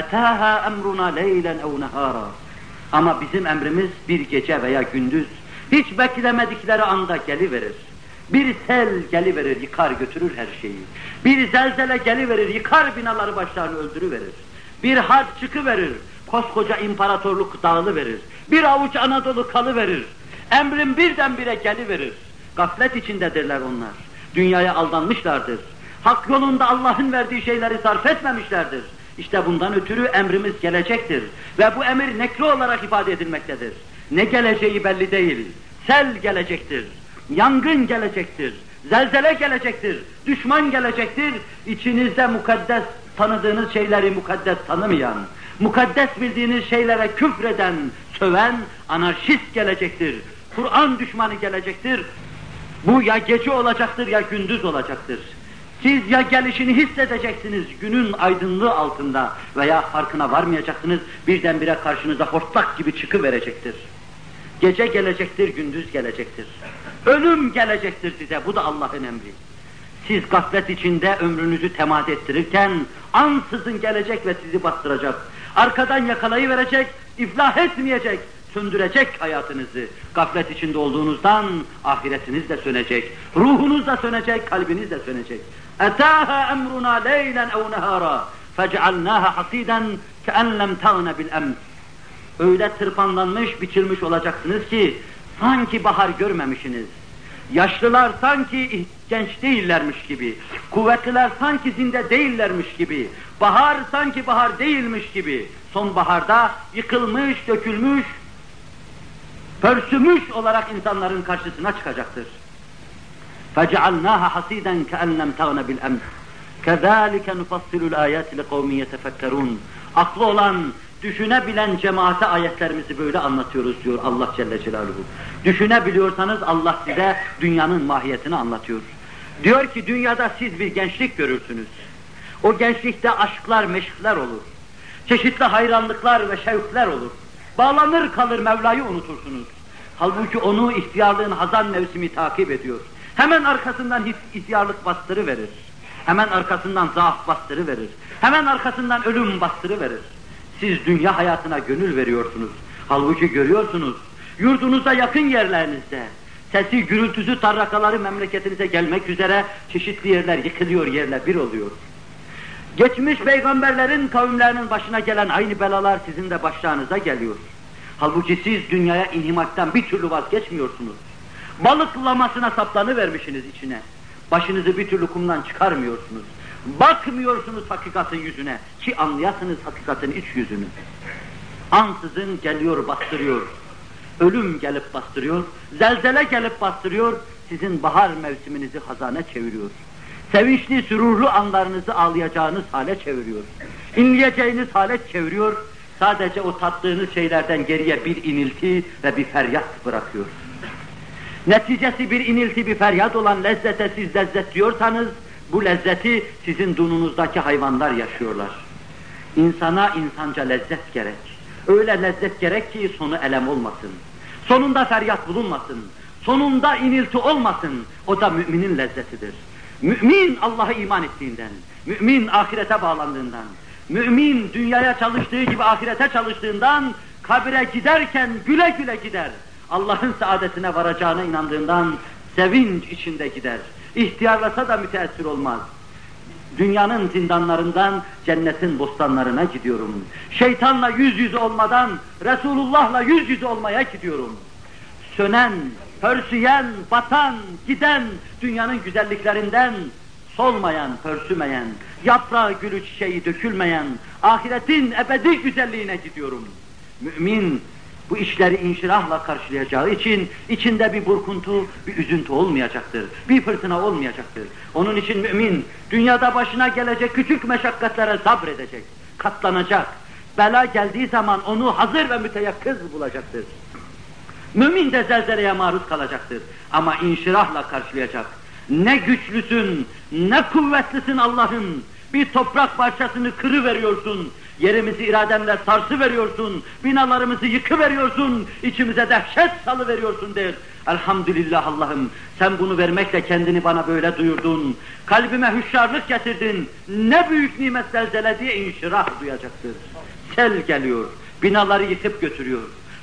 اَتَاهَا اَمْرُنَا لَيْلًا اَوْ نَهَارًا Ama bizim emrimiz bir gece veya gündüz, hiç beklemedikleri anda geliverir. Bir sel geliverir, yıkar götürür her şeyi. Bir zelzele geliverir, yıkar binaları başlarını öldürüverir. Bir harp çıkıverir, koskoca imparatorluk dağılıverir. Bir avuç Anadolu kalıverir. Emrin birdenbire geliverir. Gaflet içindedirler onlar. Dünyaya aldanmışlardır. Hak yolunda Allah'ın verdiği şeyleri sarf etmemişlerdir. İşte bundan ötürü emrimiz gelecektir. Ve bu emir nekli olarak ifade edilmektedir. Ne geleceği belli değil. Sel gelecektir. Yangın gelecektir. Zelzele gelecektir. Düşman gelecektir. İçinizde mukaddes tanıdığınız şeyleri mukaddes tanımayan, mukaddes bildiğiniz şeylere küfreden, söven anarşist gelecektir. Kur'an düşmanı gelecektir. Bu ya gece olacaktır ya gündüz olacaktır. Siz ya gelişini hissedeceksiniz günün aydınlığı altında veya farkına varmayacaksınız birdenbire karşınıza hortlak gibi çıkıverecektir. Gece gelecektir, gündüz gelecektir. Ölüm gelecektir size, bu da Allah'ın emri. Siz gaflet içinde ömrünüzü temad ettirirken ansızın gelecek ve sizi bastıracak. Arkadan yakalayıverecek, iflah etmeyecek, söndürecek hayatınızı. Gaflet içinde olduğunuzdan ahiretiniz de sönecek, ruhunuz da sönecek, kalbiniz de sönecek. اَتَاهَا اَمْرُنَا لَيْلًا اَوْ نَهَارًا فَجْعَلْنَاهَا حَصِيدًا كَاَنْ لَمْ تَغْنَ بِالْاَمْسِ Öyle tırpanlanmış, biçilmiş olacaksınız ki sanki bahar görmemişsiniz. Yaşlılar sanki genç değillermiş gibi, kuvvetliler sanki zinde değillermiş gibi, bahar sanki bahar değilmiş gibi, sonbaharda yıkılmış, dökülmüş, pörsümüş olarak insanların karşısına çıkacaktır. فَجَعَلْنَاهَا حَصِيدًا كَأَنْ لَمْ تَغْنَ بِالْأَمْسِ كَذَٰلِكَ نُفَصِّلُ الْآيَاتِ لِقَوْمٍ يَتَفَكَّرُونَ Aklı olan, düşünebilen cemaate ayetlerimizi böyle anlatıyoruz diyor Allah Celle Celaluhu. Düşünebiliyorsanız Allah size dünyanın mahiyetini anlatıyor. Diyor ki dünyada siz bir gençlik görürsünüz. O gençlikte aşklar, meşkler olur. Çeşitli hayranlıklar ve şevkler olur. Bağlanır kalır Mevla'yı unutursunuz. Halbuki onu ihtiyarlığın hazan mevsimi takip ediyor. Hemen arkasından ihtiyarlık bastırı verir. Hemen arkasından zaaf bastırı verir. Hemen arkasından ölüm bastırı verir. Siz dünya hayatına gönül veriyorsunuz. Halbuki görüyorsunuz, yurdunuza yakın yerlerinizde, sesi, gürültüsü, tarrakaları memleketinize gelmek üzere çeşitli yerler yıkılıyor, yerle bir oluyor. Geçmiş peygamberlerin kavimlerinin başına gelen aynı belalar sizin de başlarınıza geliyor. Halbuki siz dünyaya inhimaktan bir türlü vazgeçmiyorsunuz. Balıklamasına saplanıvermişsiniz içine. Başınızı bir türlü kumdan çıkarmıyorsunuz. Bakmıyorsunuz hakikatin yüzüne ki anlayasınız hakikatin iç yüzünü. Ansızın geliyor bastırıyor. Ölüm gelip bastırıyor. Zelzele gelip bastırıyor. Sizin bahar mevsiminizi hazane çeviriyor. Sevinçli, sürurlu anlarınızı ağlayacağınız hale çeviriyor. İnleyeceğiniz hale çeviriyor. Sadece o tattığınız şeylerden geriye bir inilti ve bir feryat bırakıyor. Neticesi bir inilti, bir feryat olan lezzete siz lezzet diyorsanız, Bu lezzeti sizin dununuzdaki hayvanlar yaşıyorlar. İnsana insanca lezzet gerek. Öyle lezzet gerek ki sonu elem olmasın. Sonunda feryat bulunmasın. Sonunda inilti olmasın. O da müminin lezzetidir. Mümin Allah'a iman ettiğinden, mümin ahirete bağlandığından, mümin dünyaya çalıştığı gibi ahirete çalıştığından, kabire giderken güle güle gider. Allah'ın saadetine varacağına inandığından sevinç içinde gider. İhtiyarlasa da müteessir olmaz. Dünyanın zindanlarından cennetin bostanlarına gidiyorum. Şeytanla yüz yüze olmadan Resulullah'la yüz yüze olmaya gidiyorum. Sönen, pörsüyen, batan, giden dünyanın güzelliklerinden solmayan, pörsümeyen, yaprağı gülü çiçeği dökülmeyen ahiretin ebedi güzelliğine gidiyorum. Mümin bu işleri inşirahla karşılayacağı için içinde bir burkuntu, bir üzüntü olmayacaktır. Bir fırtına olmayacaktır. Onun için mümin dünyada başına gelecek küçük meşakkatlere sabredecek, katlanacak. Bela geldiği zaman onu hazır ve müteyakkız bulacaktır. Mümin de zelzeleye maruz kalacaktır. Ama inşirahla karşılayacak. Ne güçlüsün, ne kuvvetlisin Allah'ım. Bir toprak parçasını kırı veriyorsun. Yerimizi iradenle sarsı veriyorsun. Binalarımızı yıkı veriyorsun. içimize dehşet salı veriyorsun der. Elhamdülillah Allah'ım sen bunu vermekle kendini bana böyle duyurdun. Kalbime hüşyarlık getirdin. Ne büyük nimet zelzele diye inşirah duyacaktır. Sel geliyor. Binaları yıkıp götürüyor.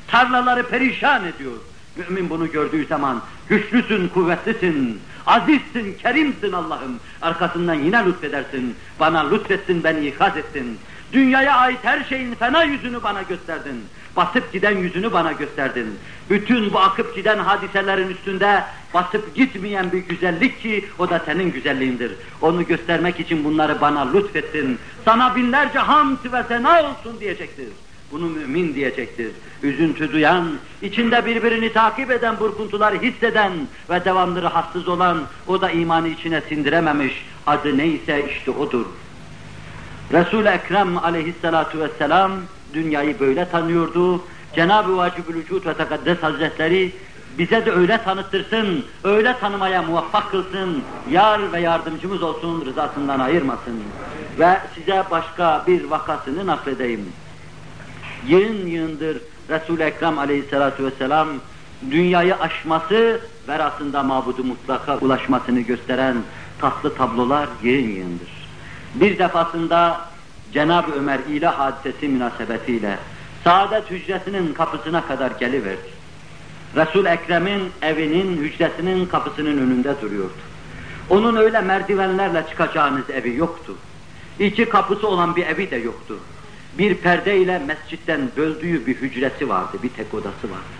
Tarlaları perişan ediyor. Mümin bunu gördüğü zaman güçlüsün, kuvvetlisin, azizsin, kerimsin Allah'ım. Arkasından yine lütfedersin. Bana lütfettin, beni ikaz ettin. Dünyaya ait her şeyin fena yüzünü bana gösterdin. Basıp giden yüzünü bana gösterdin. Bütün bu akıp giden hadiselerin üstünde basıp gitmeyen bir güzellik ki o da senin güzelliğindir. Onu göstermek için bunları bana lütfettin. Sana binlerce hamd ve sena olsun diyecektir. Bunu mümin diyecektir. Üzüntü duyan, içinde birbirini takip eden burkuntuları hisseden ve devamlı rahatsız olan, o da imanı içine sindirememiş, adı neyse işte odur. Resul-i Ekrem aleyhissalatu vesselam dünyayı böyle tanıyordu. Cenab-ı Vacibül Vücud ve Tekaddes Hazretleri bize de öyle tanıttırsın, öyle tanımaya muvaffak kılsın, yar ve yardımcımız olsun, rızasından ayırmasın. Ve size başka bir vakasını nakledeyim yığın yığındır Resul-i Ekrem aleyhissalatu vesselam dünyayı aşması verasında mabudu mutlaka ulaşmasını gösteren tatlı tablolar yığın yığındır. Bir defasında Cenab-ı Ömer ilah hadisesi münasebetiyle saadet hücresinin kapısına kadar geliverdi. Resul Ekrem'in evinin hücresinin kapısının önünde duruyordu. Onun öyle merdivenlerle çıkacağınız evi yoktu. İki kapısı olan bir evi de yoktu bir perde ile mescitten böldüğü bir hücresi vardı, bir tek odası vardı.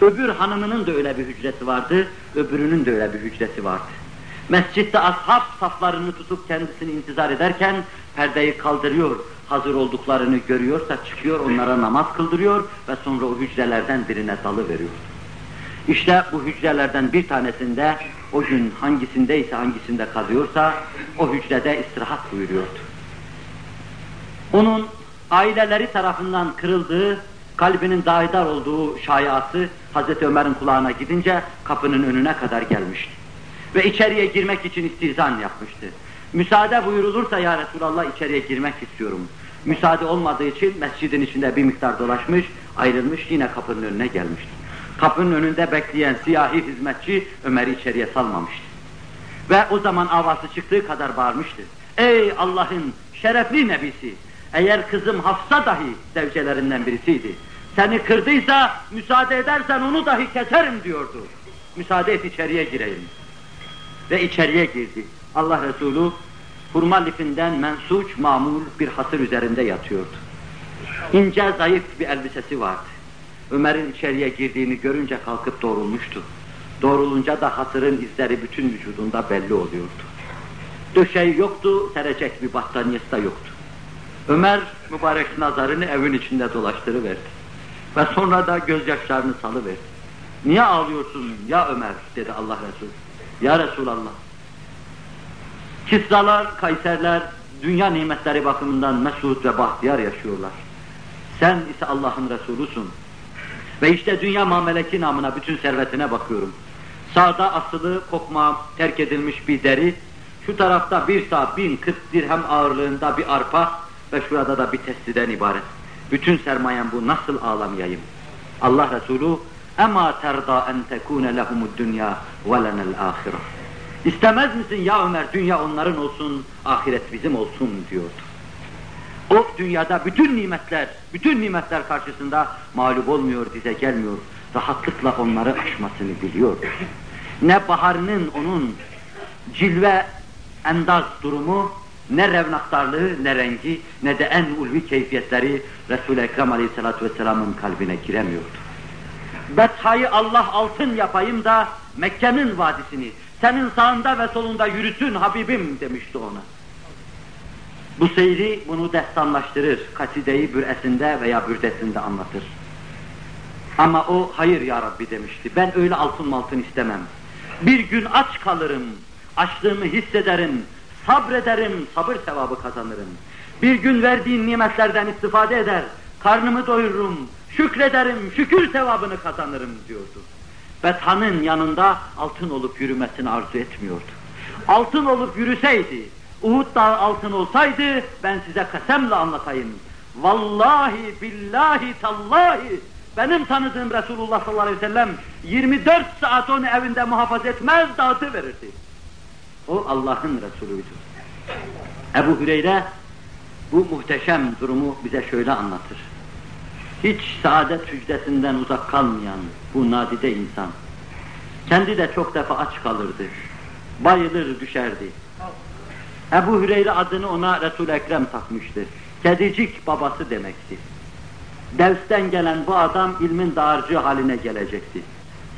Öbür hanımının da öyle bir hücresi vardı, öbürünün de öyle bir hücresi vardı. Mescitte ashab saflarını tutup kendisini intizar ederken perdeyi kaldırıyor, hazır olduklarını görüyorsa çıkıyor, onlara namaz kıldırıyor ve sonra o hücrelerden birine dalı veriyor. İşte bu hücrelerden bir tanesinde o gün hangisindeyse hangisinde kalıyorsa o hücrede istirahat buyuruyordu. Onun aileleri tarafından kırıldığı, kalbinin daidar olduğu şayası Hazreti Ömer'in kulağına gidince kapının önüne kadar gelmişti. Ve içeriye girmek için istizan yapmıştı. Müsaade buyurulursa ya Resulallah içeriye girmek istiyorum. Müsaade olmadığı için mescidin içinde bir miktar dolaşmış, ayrılmış yine kapının önüne gelmişti. Kapının önünde bekleyen siyahi hizmetçi Ömer'i içeriye salmamıştı. Ve o zaman avası çıktığı kadar bağırmıştı. Ey Allah'ın şerefli nebisi! Eğer kızım Hafsa dahi zevcelerinden birisiydi. Seni kırdıysa müsaade edersen onu dahi keserim diyordu. Müsaade et içeriye gireyim. Ve içeriye girdi. Allah Resulü hurma lifinden mensuç mamul bir hasır üzerinde yatıyordu. İnce zayıf bir elbisesi vardı. Ömer'in içeriye girdiğini görünce kalkıp doğrulmuştu. Doğrulunca da hasırın izleri bütün vücudunda belli oluyordu. Döşeği yoktu, serecek bir battaniyesi de yoktu. Ömer mübarek nazarını evin içinde dolaştırıverdi. Ve sonra da gözyaşlarını salıverdi. Niye ağlıyorsun ya Ömer dedi Allah Resulü. Ya Resulallah. Kisralar, Kayserler dünya nimetleri bakımından mesut ve bahtiyar yaşıyorlar. Sen ise Allah'ın Resulusun. Ve işte dünya mameleki namına bütün servetine bakıyorum. Sağda asılı, kokma, terk edilmiş bir deri, Şu tarafta bir sağ bin kırk dirhem ağırlığında bir arpa ve şurada da bir testiden ibaret. Bütün sermayem bu nasıl ağlamayayım? Allah Resulü Ema terda en tekune lehumud dünya ve lenel. İstemez misin ya Ömer dünya onların olsun, ahiret bizim olsun diyordu. O dünyada bütün nimetler, bütün nimetler karşısında mağlup olmuyor, dize gelmiyor. Rahatlıkla onları aşmasını biliyor. Ne baharının onun cilve endaz durumu, ne revnaktarlığı, ne rengi, ne de en ulvi keyfiyetleri Resul-i Ekrem Aleyhisselatü Vesselam'ın kalbine giremiyordu. Betha'yı Allah altın yapayım da Mekke'nin vadisini senin sağında ve solunda yürütün Habibim demişti ona. Bu seyri bunu destanlaştırır, kasideyi büresinde veya bürdesinde anlatır. Ama o hayır ya Rabbi demişti, ben öyle altın maltın istemem. Bir gün aç kalırım, açlığımı hissederim, sabrederim, sabır sevabı kazanırım. Bir gün verdiğin nimetlerden istifade eder, karnımı doyururum, şükrederim, şükür sevabını kazanırım diyordu. Bethan'ın yanında altın olup yürümesini arzu etmiyordu. Altın olup yürüseydi, Uhud dağı altın olsaydı ben size kasemle anlatayım. Vallahi billahi tallahi benim tanıdığım Resulullah sallallahu aleyhi ve sellem 24 saat onu evinde muhafaza etmez dağıtı verirdi. O Allah'ın Resulüydü. Ebu Hüreyre bu muhteşem durumu bize şöyle anlatır. Hiç saadet hücresinden uzak kalmayan bu nadide insan. Kendi de çok defa aç kalırdı. Bayılır düşerdi. Ebu Hüreyre adını ona Resul-i Ekrem takmıştı. Kedicik babası demekti. Devs'ten gelen bu adam ilmin dağarcığı haline gelecekti.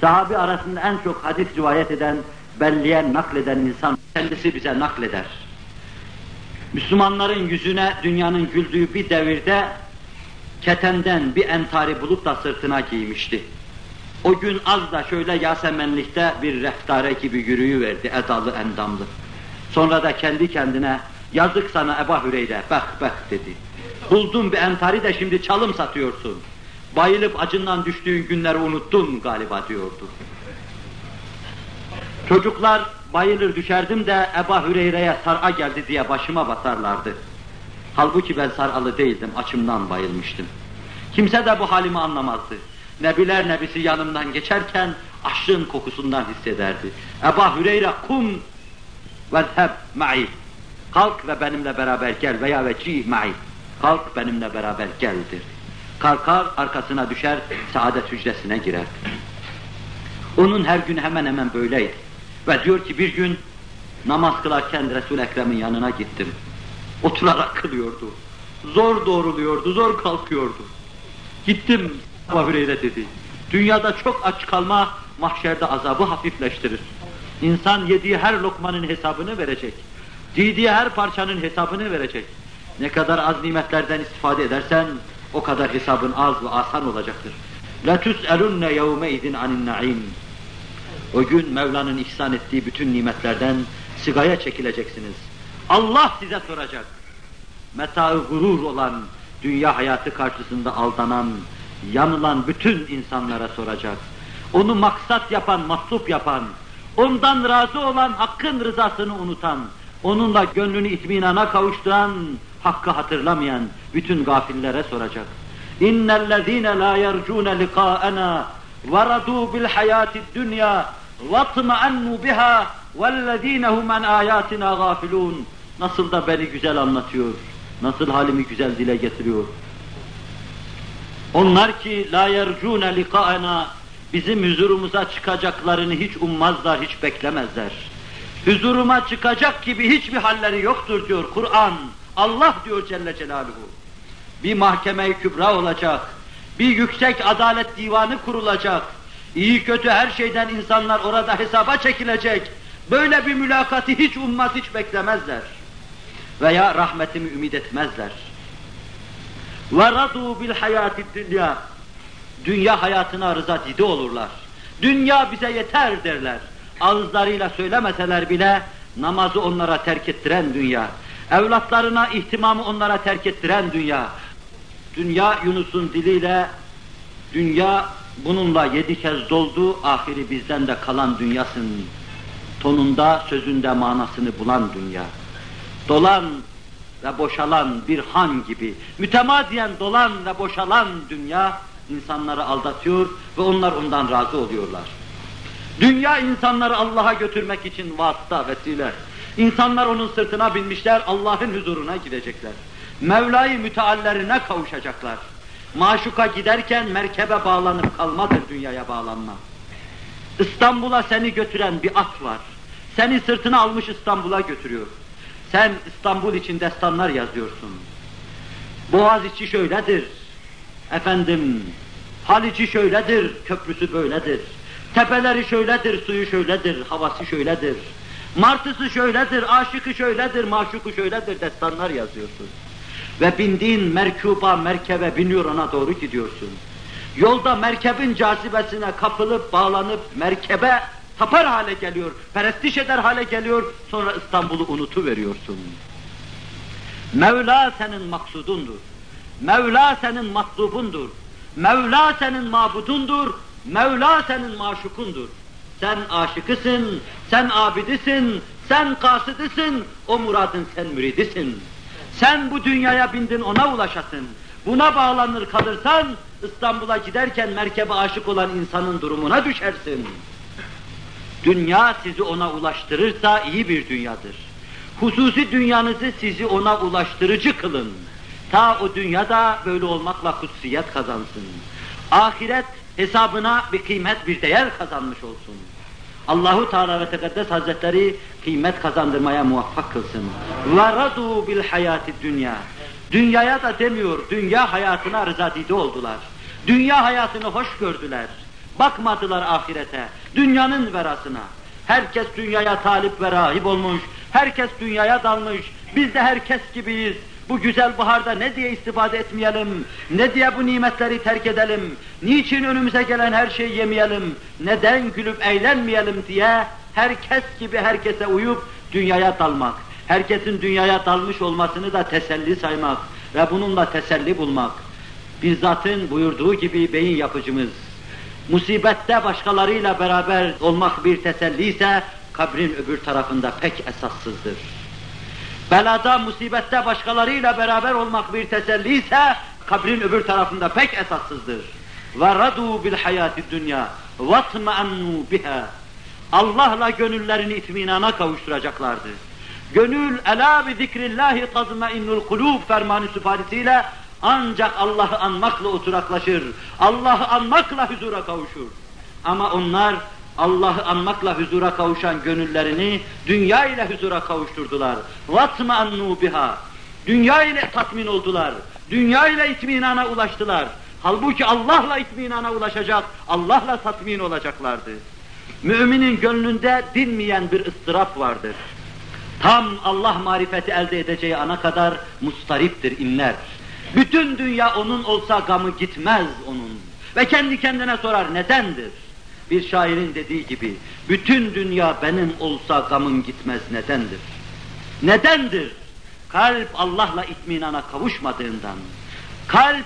Sahabi arasında en çok hadis rivayet eden, belleyen, nakleden insan kendisi bize nakleder. Müslümanların yüzüne dünyanın güldüğü bir devirde ketenden bir entari bulup da sırtına giymişti. O gün az da şöyle Yasemenlik'te bir reftare gibi yürüyüverdi edalı endamlı. Sonra da kendi kendine yazık sana Eba Hüreyre bak bak dedi. Buldun bir entari de şimdi çalım satıyorsun. Bayılıp acından düştüğün günleri unuttun galiba diyordu. Çocuklar bayılır düşerdim de Eba Hüreyre'ye sar'a geldi diye başıma basarlardı. Halbuki ben sar'alı değildim, açımdan bayılmıştım. Kimse de bu halimi anlamazdı. Nebiler nebisi yanımdan geçerken açlığın kokusundan hissederdi. Eba Hüreyre kum vezheb ma'i. Kalk ve benimle beraber gel veya veci ma'i. Kalk benimle beraber geldir. Kalkar arkasına düşer saadet hücresine girer. Onun her gün hemen hemen böyleydi. Ve diyor ki bir gün namaz kılarken Resul Ekrem'in yanına gittim. Oturarak kılıyordu. Zor doğruluyordu, zor kalkıyordu. Gittim Ebu Hüreyre dedi. Dünyada çok aç kalma mahşerde azabı hafifleştirir. İnsan yediği her lokmanın hesabını verecek. Giydiği her parçanın hesabını verecek. Ne kadar az nimetlerden istifade edersen o kadar hesabın az ve asan olacaktır. Yevme idin anin naim. O gün Mevla'nın ihsan ettiği bütün nimetlerden sigaya çekileceksiniz. Allah size soracak. Metaı gurur olan, dünya hayatı karşısında aldanan, yanılan bütün insanlara soracak. Onu maksat yapan, mahsup yapan, ondan razı olan hakkın rızasını unutan, onunla gönlünü itminana kavuşturan, hakkı hatırlamayan bütün gafillere soracak. İnnellezîne lâ yercûne liqâena veradû bil hayâtid dünya وَاطْمَأَنُّوا بِهَا وَالَّذ۪ينَ هُمْ عَنْ آيَاتِنَا غَافِلُونَ Nasıl da beni güzel anlatıyor, nasıl halimi güzel dile getiriyor. Onlar ki la yercûne liqa'ena bizim huzurumuza çıkacaklarını hiç ummazlar, hiç beklemezler. Huzuruma çıkacak gibi hiçbir halleri yoktur diyor Kur'an. Allah diyor Celle Celaluhu. Bir mahkeme-i kübra olacak, bir yüksek adalet divanı kurulacak, İyi kötü her şeyden insanlar orada hesaba çekilecek. Böyle bir mülakatı hiç ummaz, hiç beklemezler veya rahmetimi ümit etmezler. Ve radu bil hayati dünya. Dünya hayatına rıza didi olurlar. Dünya bize yeter derler. Ağızlarıyla söylemeseler bile namazı onlara terk ettiren dünya. Evlatlarına ihtimamı onlara terk ettiren dünya. Dünya Yunus'un diliyle dünya bununla yedi kez doldu, ahiri bizden de kalan dünyasının tonunda, sözünde manasını bulan dünya. Dolan ve boşalan bir han gibi, mütemadiyen dolan ve boşalan dünya insanları aldatıyor ve onlar ondan razı oluyorlar. Dünya insanları Allah'a götürmek için vasıta, vesile. İnsanlar onun sırtına binmişler, Allah'ın huzuruna gidecekler. Mevla-i müteallerine kavuşacaklar. Maşuka giderken merkebe bağlanıp kalmadır dünyaya bağlanma. İstanbul'a seni götüren bir at var. Seni sırtına almış İstanbul'a götürüyor. Sen İstanbul için destanlar yazıyorsun. Boğaziçi şöyledir. Efendim, Halici şöyledir, köprüsü böyledir. Tepeleri şöyledir, suyu şöyledir, havası şöyledir. Martısı şöyledir, aşıkı şöyledir, maşuku şöyledir destanlar yazıyorsun. Ve bindiğin merkuba, merkebe biniyor ona doğru gidiyorsun. Yolda merkebin cazibesine kapılıp bağlanıp merkebe tapar hale geliyor, perestiş eder hale geliyor, sonra İstanbul'u unutuveriyorsun. Mevla senin maksudundur. Mevla senin matlubundur. Mevla senin mabudundur. Mevla senin maşukundur. Sen aşıkısın, sen abidisin, sen kasıdısın, o muradın sen müridisin. Sen bu dünyaya bindin ona ulaşasın. Buna bağlanır kalırsan İstanbul'a giderken merkebe aşık olan insanın durumuna düşersin. Dünya sizi ona ulaştırırsa iyi bir dünyadır. Hususi dünyanızı sizi ona ulaştırıcı kılın. Ta o dünyada böyle olmakla kutsiyet kazansın. Ahiret hesabına bir kıymet, bir değer kazanmış olsun. Allahu Teala ve Tekaddes Hazretleri kıymet kazandırmaya muvaffak kılsın. Ve radu bil hayati dünya. Dünyaya da demiyor, dünya hayatına rızadide oldular. Dünya hayatını hoş gördüler. Bakmadılar ahirete, dünyanın verasına. Herkes dünyaya talip ve rahip olmuş, herkes dünyaya dalmış, biz de herkes gibiyiz. Bu güzel baharda ne diye istifade etmeyelim, ne diye bu nimetleri terk edelim, niçin önümüze gelen her şeyi yemeyelim, neden gülüp eğlenmeyelim diye herkes gibi herkese uyup dünyaya dalmak. Herkesin dünyaya dalmış olmasını da teselli saymak ve bununla teselli bulmak. Bizzatın buyurduğu gibi beyin yapıcımız, musibette başkalarıyla beraber olmak bir teselli ise kabrin öbür tarafında pek esassızdır. Belada, musibette başkalarıyla beraber olmak bir teselli ise kabrin öbür tarafında pek esassızdır. Ve radu bil hayati dünya vatma'annu biha. Allah'la gönüllerini itminana kavuşturacaklardı. Gönül ela bi zikrillahi tazmainnul kulub fermanı süfarisiyle ancak Allah'ı anmakla oturaklaşır. Allah'ı anmakla huzura kavuşur. Ama onlar Allah'ı anmakla huzura kavuşan gönüllerini dünya ile huzura kavuşturdular. وَاتْمَأَنُّوا biha. Dünya ile tatmin oldular. Dünya ile itminana ulaştılar. Halbuki Allah'la itminana ulaşacak, Allah'la tatmin olacaklardı. Müminin gönlünde dinmeyen bir ıstırap vardır. Tam Allah marifeti elde edeceği ana kadar mustariptir, inler. Bütün dünya onun olsa gamı gitmez onun. Ve kendi kendine sorar nedendir? Bir şairin dediği gibi, bütün dünya benim olsa gamım gitmez nedendir? Nedendir? Kalp Allah'la itminana kavuşmadığından, kalp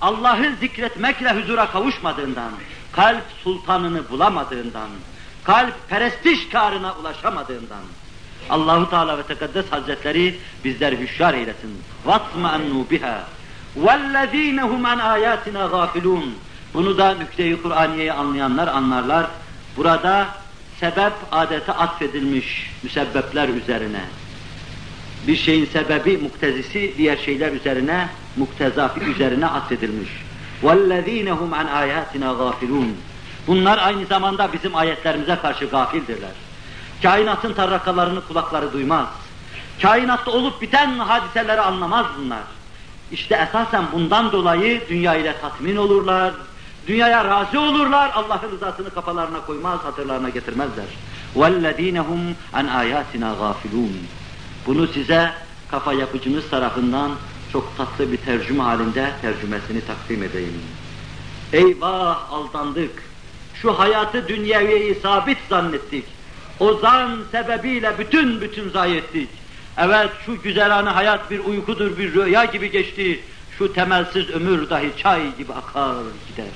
Allah'ı zikretmekle huzura kavuşmadığından, kalp sultanını bulamadığından, kalp perestiş karına ulaşamadığından, Allahu Teala ve Tekaddes Hazretleri bizler hüşyar eylesin. وَاتْمَأَنُّوا biha. وَالَّذ۪ينَ هُمْ عَنْ آيَاتِنَا غَافِلُونَ bunu da nükte-i Kur'aniyeyi anlayanlar anlarlar. Burada sebep adete atfedilmiş müsebbepler üzerine. Bir şeyin sebebi, muktezisi diğer şeyler üzerine, muktezafi üzerine atfedilmiş. وَالَّذ۪ينَ هُمْ عَنْ آيَاتِنَا غَافِلُونَ Bunlar aynı zamanda bizim ayetlerimize karşı gafildirler. Kainatın tarrakalarını kulakları duymaz. Kainatta olup biten hadiseleri anlamaz bunlar. İşte esasen bundan dolayı dünya ile tatmin olurlar, Dünyaya razı olurlar, Allah'ın rızasını kafalarına koymaz, hatırlarına getirmezler. وَالَّذ۪ينَ هُمْ عَنْ آيَاتِنَا غَافِلُونَ Bunu size kafa yapıcınız tarafından çok tatlı bir tercüme halinde tercümesini takdim edeyim. Eyvah aldandık, şu hayatı dünyeviyeyi sabit zannettik. O zan sebebiyle bütün bütün zayi ettik. Evet şu güzelane hayat bir uykudur, bir rüya gibi geçti. Şu temelsiz ömür dahi çay gibi akar gider.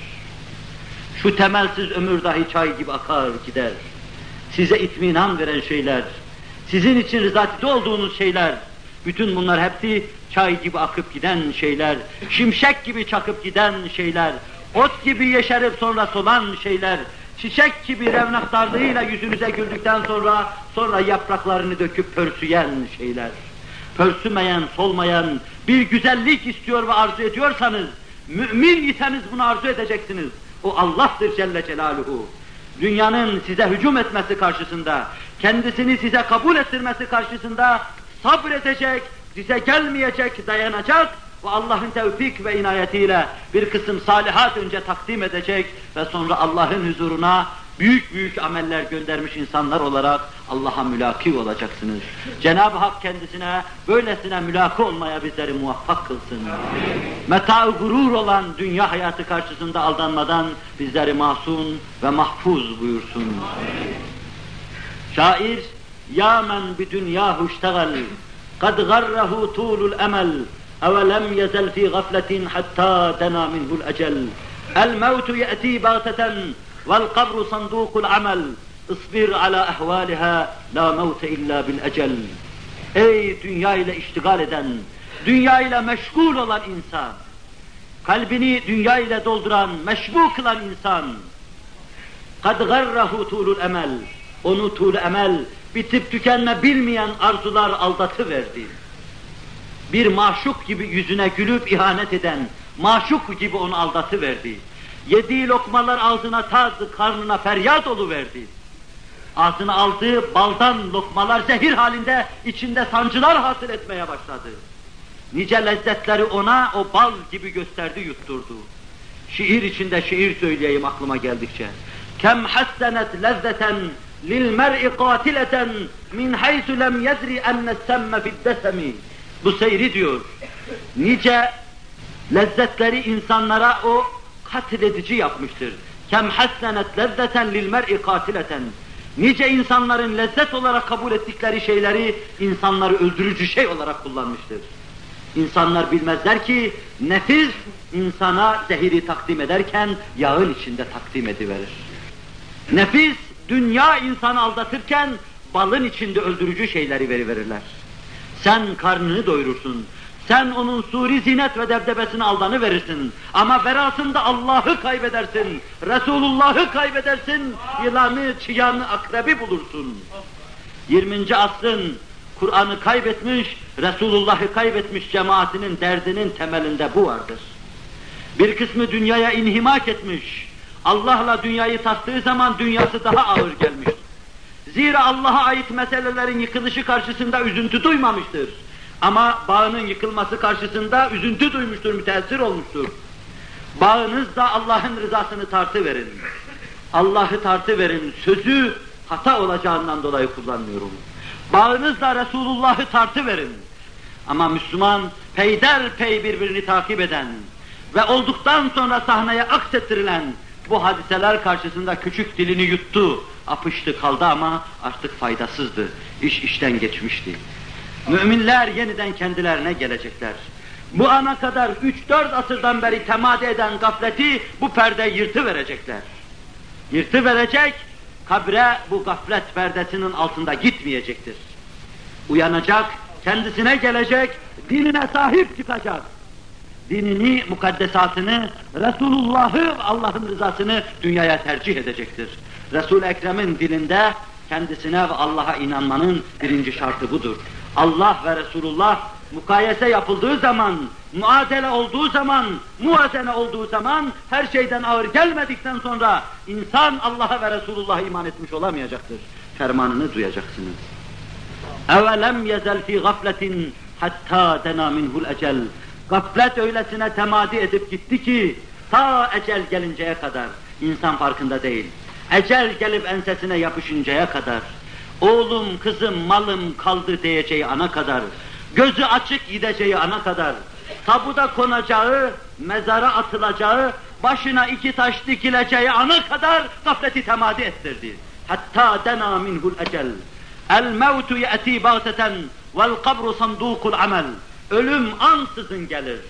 Şu temelsiz ömür dahi çay gibi akar gider. size itminan veren şeyler, sizin için rızatide olduğunuz şeyler, bütün bunlar hepsi çay gibi akıp giden şeyler, şimşek gibi çakıp giden şeyler, ot gibi yeşerip sonra solan şeyler, çiçek gibi revnaktarlığıyla yüzünüze güldükten sonra, sonra yapraklarını döküp pörsüyen şeyler. Pörsümeyen, solmayan bir güzellik istiyor ve arzu ediyorsanız, mümin iseniz bunu arzu edeceksiniz. O Allah'tır Celle Celaluhu. Dünyanın size hücum etmesi karşısında, kendisini size kabul ettirmesi karşısında sabredecek, size gelmeyecek, dayanacak ve Allah'ın tevfik ve inayetiyle bir kısım salihat önce takdim edecek ve sonra Allah'ın huzuruna büyük büyük ameller göndermiş insanlar olarak Allah'a mülaki olacaksınız. Cenab-ı Hak kendisine böylesine mülaki olmaya bizleri muvaffak kılsın. meta gurur olan dünya hayatı karşısında aldanmadan bizleri masum ve mahfuz buyursun. Şair, Ya men bi dünyahu iştegal, kad garrahu tulul emel, أولم يزل في غفلة حتى دنا منه الأجل الموت يأتي بغتة والقبر صندوق العمل اصبر على أهوالها لا موت إلا بالأجل Ey dünya ile iştigal eden, dünya ile meşgul olan insan, kalbini dünya ile dolduran, meşbu kılan insan, kad garrahu tulul emel, onu tuğlu emel, bitip tükenme bilmeyen arzular aldatı verdi bir maşuk gibi yüzüne gülüp ihanet eden, maşuk gibi onu aldatı verdi. Yediği lokmalar ağzına taz, karnına feryat verdi. Ağzına aldığı baldan lokmalar zehir halinde içinde sancılar hasıl etmeye başladı. Nice lezzetleri ona o bal gibi gösterdi, yutturdu. Şiir içinde şiir söyleyeyim aklıma geldikçe. Kem hassenet lezzeten lil mer'i katileten min haythu lem yedri enne semme fi'd-desemi bu seyri diyor. Nice lezzetleri insanlara o katledici yapmıştır. Kem hassenet lezzeten lil mer'i katileten. Nice insanların lezzet olarak kabul ettikleri şeyleri insanları öldürücü şey olarak kullanmıştır. İnsanlar bilmezler ki nefis insana zehiri takdim ederken yağın içinde takdim ediverir. Nefis dünya insanı aldatırken balın içinde öldürücü şeyleri veriverirler. Sen karnını doyurursun. Sen onun suri zinet ve debdebesine aldanı verirsin. Ama verasında Allah'ı kaybedersin. Resulullah'ı kaybedersin. Yılanı, çıyanı, akrebi bulursun. 20. asrın Kur'an'ı kaybetmiş, Resulullah'ı kaybetmiş cemaatinin derdinin temelinde bu vardır. Bir kısmı dünyaya inhimak etmiş, Allah'la dünyayı tattığı zaman dünyası daha ağır gelmiştir. Zira Allah'a ait meselelerin yıkılışı karşısında üzüntü duymamıştır. Ama bağının yıkılması karşısında üzüntü duymuştur, müteessir olmuştur. Bağınızda Allah'ın rızasını tartı verin. Allah'ı tartı verin. Sözü hata olacağından dolayı kullanmıyorum. Bağınızda Resulullah'ı tartı verin. Ama Müslüman peyderpey birbirini takip eden ve olduktan sonra sahneye aksettirilen bu hadiseler karşısında küçük dilini yuttu, apıştı kaldı ama artık faydasızdı. İş işten geçmişti. Müminler yeniden kendilerine gelecekler. Bu ana kadar 3-4 asırdan beri temadi eden gafleti bu perde yırtı verecekler. Yırtı verecek, kabre bu gaflet perdesinin altında gitmeyecektir. Uyanacak, kendisine gelecek, dinine sahip çıkacak dinini, mukaddesatını, Resulullah'ı, Allah'ın rızasını dünyaya tercih edecektir. Resul-i Ekrem'in dilinde kendisine ve Allah'a inanmanın birinci şartı budur. Allah ve Resulullah mukayese yapıldığı zaman, muadele olduğu zaman, muazene olduğu zaman, her şeyden ağır gelmedikten sonra insan Allah'a ve Resulullah'a iman etmiş olamayacaktır. Fermanını duyacaksınız. اَوَلَمْ يَزَلْ ف۪ي غَفْلَةٍ hatta dena minhul ecel. Gaflet öylesine temadi edip gitti ki ta ecel gelinceye kadar insan farkında değil. Ecel gelip ensesine yapışıncaya kadar, oğlum, kızım, malım kaldı diyeceği ana kadar, gözü açık gideceği ana kadar, tabuda konacağı, mezara atılacağı, başına iki taş dikileceği ana kadar gafleti temadi ettirdi. Hatta dena minhul ecel. El mevtu ye'ti bağteten vel kabru sandukul amel. Ölüm ansızın gelir.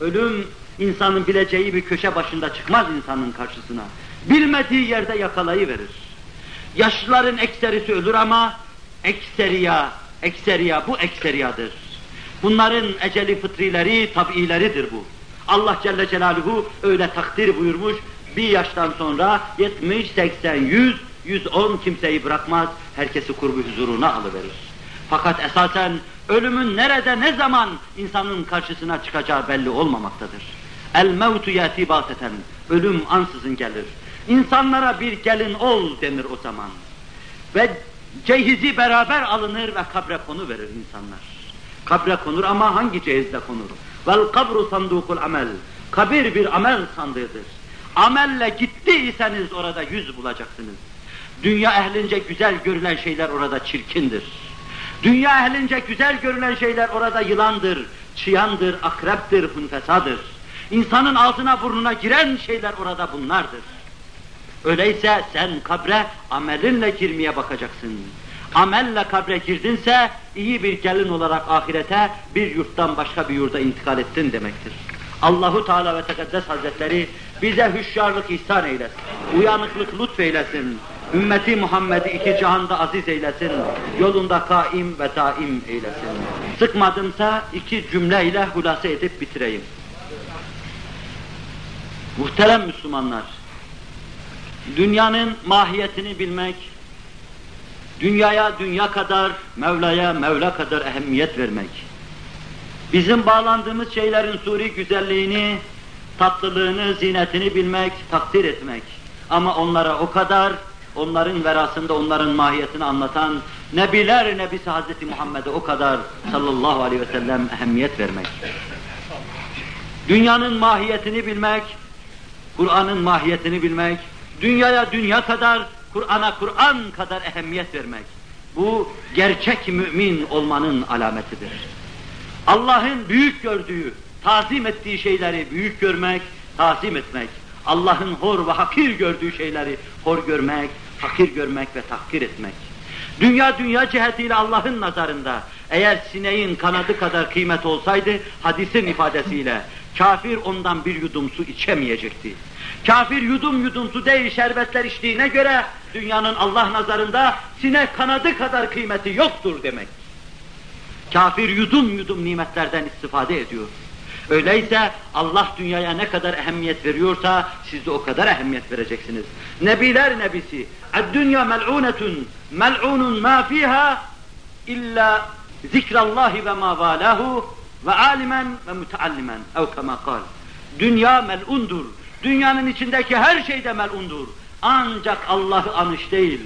Ölüm insanın bileceği bir köşe başında çıkmaz insanın karşısına. Bilmediği yerde yakalayıverir. Yaşlıların ekserisi ölür ama ekseriya, ekseriya bu ekseriyadır. Bunların eceli fıtrileri, tabiileridir bu. Allah Celle Celaluhu öyle takdir buyurmuş, bir yaştan sonra 70, 80, 100, 110 kimseyi bırakmaz, herkesi kurbu huzuruna alıverir. Fakat esasen ölümün nerede, ne zaman insanın karşısına çıkacağı belli olmamaktadır. El mevtu yati bateten, ölüm ansızın gelir. İnsanlara bir gelin ol denir o zaman. Ve cehizi beraber alınır ve kabre konu verir insanlar. Kabre konur ama hangi cehizde konur? Vel kabru sandukul amel. Kabir bir amel sandığıdır. Amelle gittiyseniz orada yüz bulacaksınız. Dünya ehlince güzel görülen şeyler orada çirkindir. Dünya ehlince güzel görülen şeyler orada yılandır, çıyandır, akreptir, hunfesadır. İnsanın ağzına burnuna giren şeyler orada bunlardır. Öyleyse sen kabre amelinle girmeye bakacaksın. Amelle kabre girdinse iyi bir gelin olarak ahirete bir yurttan başka bir yurda intikal ettin demektir. Allahu Teala ve Tekaddes Hazretleri bize hüşyarlık ihsan eylesin. Uyanıklık lütfeylesin. Ümmeti Muhammed'i iki cihanda aziz eylesin. Yolunda kaim ve daim eylesin. Sıkmadımsa iki cümleyle hulasa edip bitireyim. Muhterem Müslümanlar, dünyanın mahiyetini bilmek, dünyaya dünya kadar, Mevla'ya Mevla kadar ehemmiyet vermek, bizim bağlandığımız şeylerin suri güzelliğini, tatlılığını, zinetini bilmek, takdir etmek. Ama onlara o kadar, onların verasında onların mahiyetini anlatan Nebiler Nebisi Hazreti Muhammed'e o kadar sallallahu aleyhi ve sellem ehemmiyet vermek. Dünyanın mahiyetini bilmek, Kur'an'ın mahiyetini bilmek, dünyaya dünya kadar, Kur'an'a Kur'an kadar ehemmiyet vermek. Bu gerçek mümin olmanın alametidir. Allah'ın büyük gördüğü, tazim ettiği şeyleri büyük görmek, tazim etmek. Allah'ın hor ve hakir gördüğü şeyleri hor görmek, hakir görmek ve tahkir etmek. Dünya dünya cihetiyle Allah'ın nazarında eğer sineğin kanadı kadar kıymet olsaydı hadisin ifadesiyle kafir ondan bir yudum su içemeyecekti. Kafir yudum yudum su değil şerbetler içtiğine göre dünyanın Allah nazarında sinek kanadı kadar kıymeti yoktur demek. Kafir yudum yudum nimetlerden istifade ediyor. Öyleyse Allah dünyaya ne kadar ehemmiyet veriyorsa siz de o kadar ehemmiyet vereceksiniz. Nebiler nebisi. Dünya mel'unetun mel'unun ma fiha illa zikrallahi ve ma valahu ve alimen ve müteallimen ev kema kal. Dünya mel'undur. Dünyanın içindeki her şey de mel'undur. Ancak Allah'ı anış değil.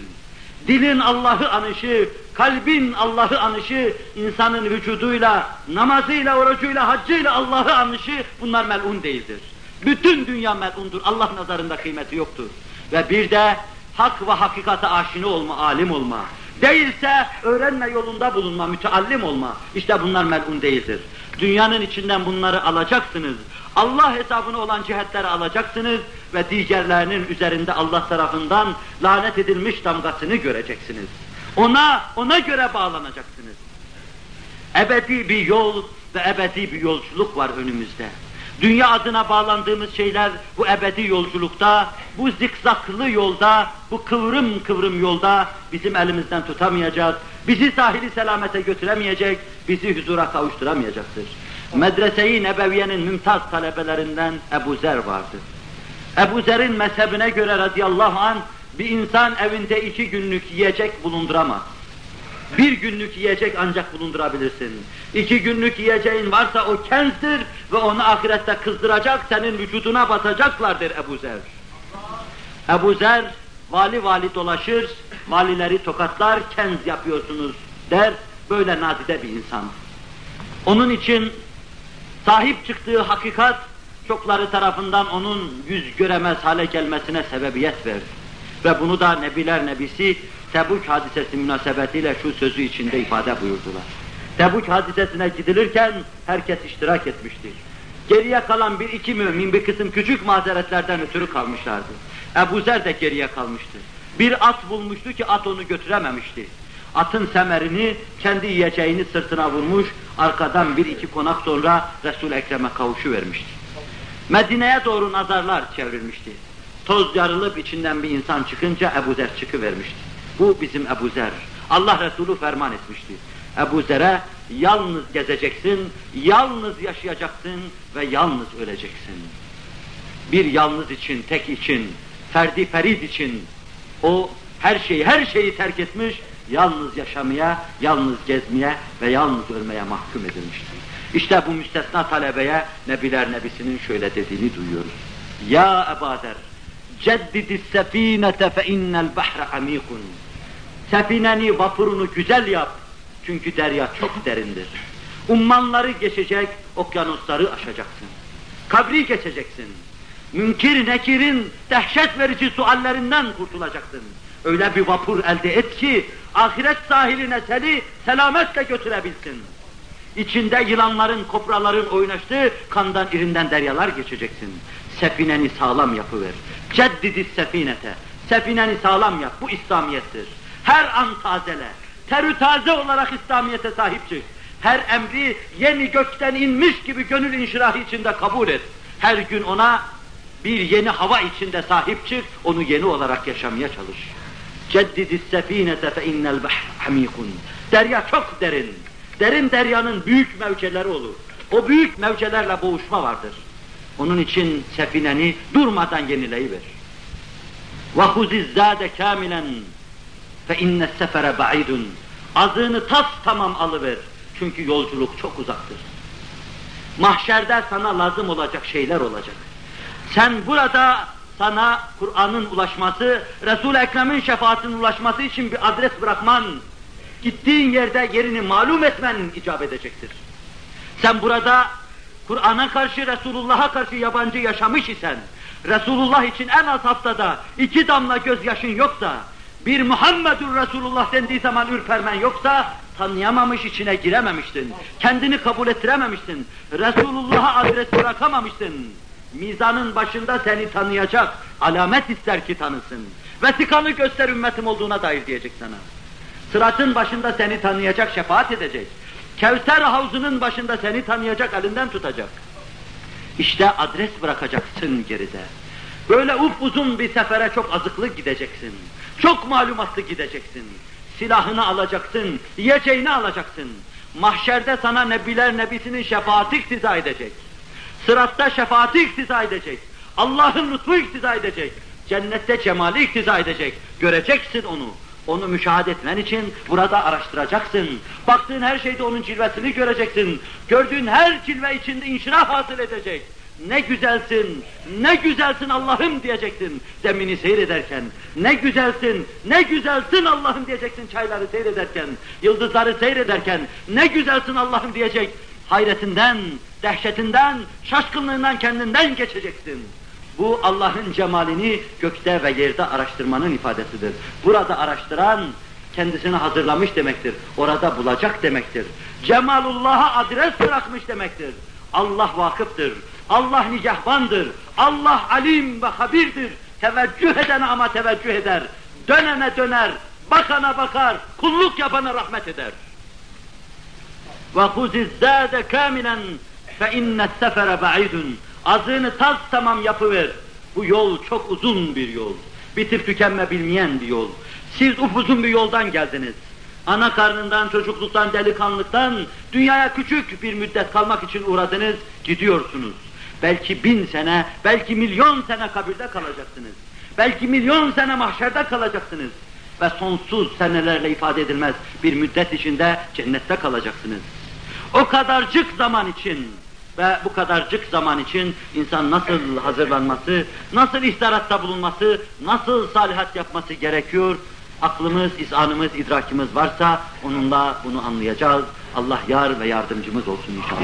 Dilin Allah'ı anışı, kalbin Allah'ı anışı, insanın vücuduyla, namazıyla, orucuyla, haccıyla Allah'ı anışı bunlar melun değildir. Bütün dünya melundur. Allah nazarında kıymeti yoktur. Ve bir de hak ve hakikate aşina olma, alim olma. Değilse öğrenme yolunda bulunma, müteallim olma. İşte bunlar melun değildir. Dünyanın içinden bunları alacaksınız. Allah hesabına olan cihetleri alacaksınız ve diğerlerinin üzerinde Allah tarafından lanet edilmiş damgasını göreceksiniz. Ona, ona göre bağlanacaksınız. Ebedi bir yol ve ebedi bir yolculuk var önümüzde. Dünya adına bağlandığımız şeyler bu ebedi yolculukta, bu zikzaklı yolda, bu kıvrım kıvrım yolda bizim elimizden tutamayacak, bizi sahili selamete götüremeyecek, bizi huzura kavuşturamayacaktır. Medrese-i Nebeviye'nin mümtaz talebelerinden Ebu Zer vardı. Ebu Zer'in mezhebine göre radıyallahu an bir insan evinde iki günlük yiyecek bulunduramaz. Bir günlük yiyecek ancak bulundurabilirsin. İki günlük yiyeceğin varsa o kenzdir ve onu ahirette kızdıracak, senin vücuduna batacaklardır Ebu Zer. Ebu Zer vali vali dolaşır, valileri tokatlar, kenz yapıyorsunuz der, böyle nadide bir insan. Onun için sahip çıktığı hakikat çokları tarafından onun yüz göremez hale gelmesine sebebiyet verdi. Ve bunu da Nebiler Nebisi Tebuk hadisesi münasebetiyle şu sözü içinde ifade buyurdular. Tebuk hadisesine gidilirken herkes iştirak etmiştir. Geriye kalan bir iki mümin bir kısım küçük mazeretlerden ötürü kalmışlardı. Ebu Zer de geriye kalmıştı. Bir at bulmuştu ki at onu götürememişti. Atın semerini, kendi yiyeceğini sırtına vurmuş, arkadan bir iki konak sonra Resul-i Ekrem'e kavuşu vermişti. Medine'ye doğru nazarlar çevrilmişti. Toz yarılıp içinden bir insan çıkınca Ebu Zer çıkıvermişti. Bu bizim Ebu Zer. Allah Resulü ferman etmişti. Ebu Zer'e yalnız gezeceksin, yalnız yaşayacaksın ve yalnız öleceksin. Bir yalnız için, tek için, ferdi ferid için o her şeyi, her şeyi terk etmiş, yalnız yaşamaya, yalnız gezmeye ve yalnız ölmeye mahkum edilmiştir. İşte bu müstesna talebeye Nebiler Nebisi'nin şöyle dediğini duyuyoruz. Ya Ebader, sefinete fe innel bahre amikun. Sefineni, vapurunu güzel yap. Çünkü derya çok derindir. Ummanları geçecek, okyanusları aşacaksın. Kabri geçeceksin. Münkir nekirin dehşet verici suallerinden kurtulacaksın. Öyle bir vapur elde et ki ahiret sahiline seni selametle götürebilsin. İçinde yılanların, kopraların oynaştığı kandan irinden deryalar geçeceksin. Sefineni sağlam yapıver. Ceddidi sefinete. Sefineni sağlam yap. Bu İslamiyettir. Her an tazele. Terü taze olarak İslamiyete sahip çık. Her emri yeni gökten inmiş gibi gönül inşirahı içinde kabul et. Her gün ona bir yeni hava içinde sahip çık, onu yeni olarak yaşamaya çalış. Ceddidi sefinete fe innel bahr hamikun. Derya çok derin. Derin deryanın büyük mevceleri olur. O büyük mevcelerle boğuşma vardır. Onun için sefineni durmadan yenileyiver. وَخُزِ الزَّادَ كَامِلًا فَاِنَّ السَّفَرَ بَعِيدٌ Azığını tas tamam alıver. Çünkü yolculuk çok uzaktır. Mahşerde sana lazım olacak şeyler olacak. Sen burada sana Kur'an'ın ulaşması, Resul-i Ekrem'in şefaatinin ulaşması için bir adres bırakman, gittiğin yerde yerini malum etmen icap edecektir. Sen burada Kur'an'a karşı, Resulullah'a karşı yabancı yaşamış isen, Resulullah için en az haftada iki damla gözyaşın yoksa, bir Muhammedur Resulullah dendiği zaman ürpermen yoksa, tanıyamamış içine girememiştin. Kendini kabul ettirememiştin. Resulullah'a adres bırakamamıştın. Mizanın başında seni tanıyacak, alamet ister ki tanısın. Vesikanı göster ümmetim olduğuna dair diyecek sana. Sıratın başında seni tanıyacak, şefaat edecek. Kevser havzunun başında seni tanıyacak, elinden tutacak. İşte adres bırakacaksın geride. Böyle uzun bir sefere çok azıklı gideceksin. Çok malumatlı gideceksin. Silahını alacaksın, yiyeceğini alacaksın. Mahşerde sana Nebiler Nebisi'nin şefaati iktiza edecek. Sıratta şefaati iktiza edecek. Allah'ın lütfu iktiza edecek. Cennette cemali iktiza edecek. Göreceksin onu. Onu müşahede etmen için burada araştıracaksın. Baktığın her şeyde onun cilvesini göreceksin. Gördüğün her cilve içinde inşirah hasıl edecek. Ne güzelsin, ne güzelsin Allah'ım diyeceksin zemini seyrederken. Ne güzelsin, ne güzelsin Allah'ım diyeceksin çayları seyrederken. Yıldızları seyrederken ne güzelsin Allah'ım diyecek. Hayretinden, dehşetinden, şaşkınlığından kendinden geçeceksin. Bu Allah'ın cemalini gökte ve yerde araştırmanın ifadesidir. Burada araştıran kendisini hazırlamış demektir. Orada bulacak demektir. Cemalullah'a adres bırakmış demektir. Allah vakıftır. Allah nigahbandır. Allah alim ve habirdir. Teveccüh edene ama teveccüh eder. Dönene döner. Bakana bakar. Kulluk yapana rahmet eder. وَخُزِ الزَّادَ كَامِلًا فَاِنَّ السَّفَرَ بَعِيدٌ Azığını taz tamam yapıver. Bu yol çok uzun bir yol. Bitip tükenme bilmeyen bir yol. Siz upuzun bir yoldan geldiniz. Ana karnından, çocukluktan, delikanlıktan dünyaya küçük bir müddet kalmak için uğradınız, gidiyorsunuz. Belki bin sene, belki milyon sene kabirde kalacaksınız. Belki milyon sene mahşerde kalacaksınız. Ve sonsuz senelerle ifade edilmez bir müddet içinde cennette kalacaksınız. O kadarcık zaman için ve bu kadarcık zaman için insan nasıl hazırlanması, nasıl ihtiratta bulunması, nasıl salihat yapması gerekiyor? Aklımız, izanımız, idrakimiz varsa onunla bunu anlayacağız. Allah yar ve yardımcımız olsun inşallah.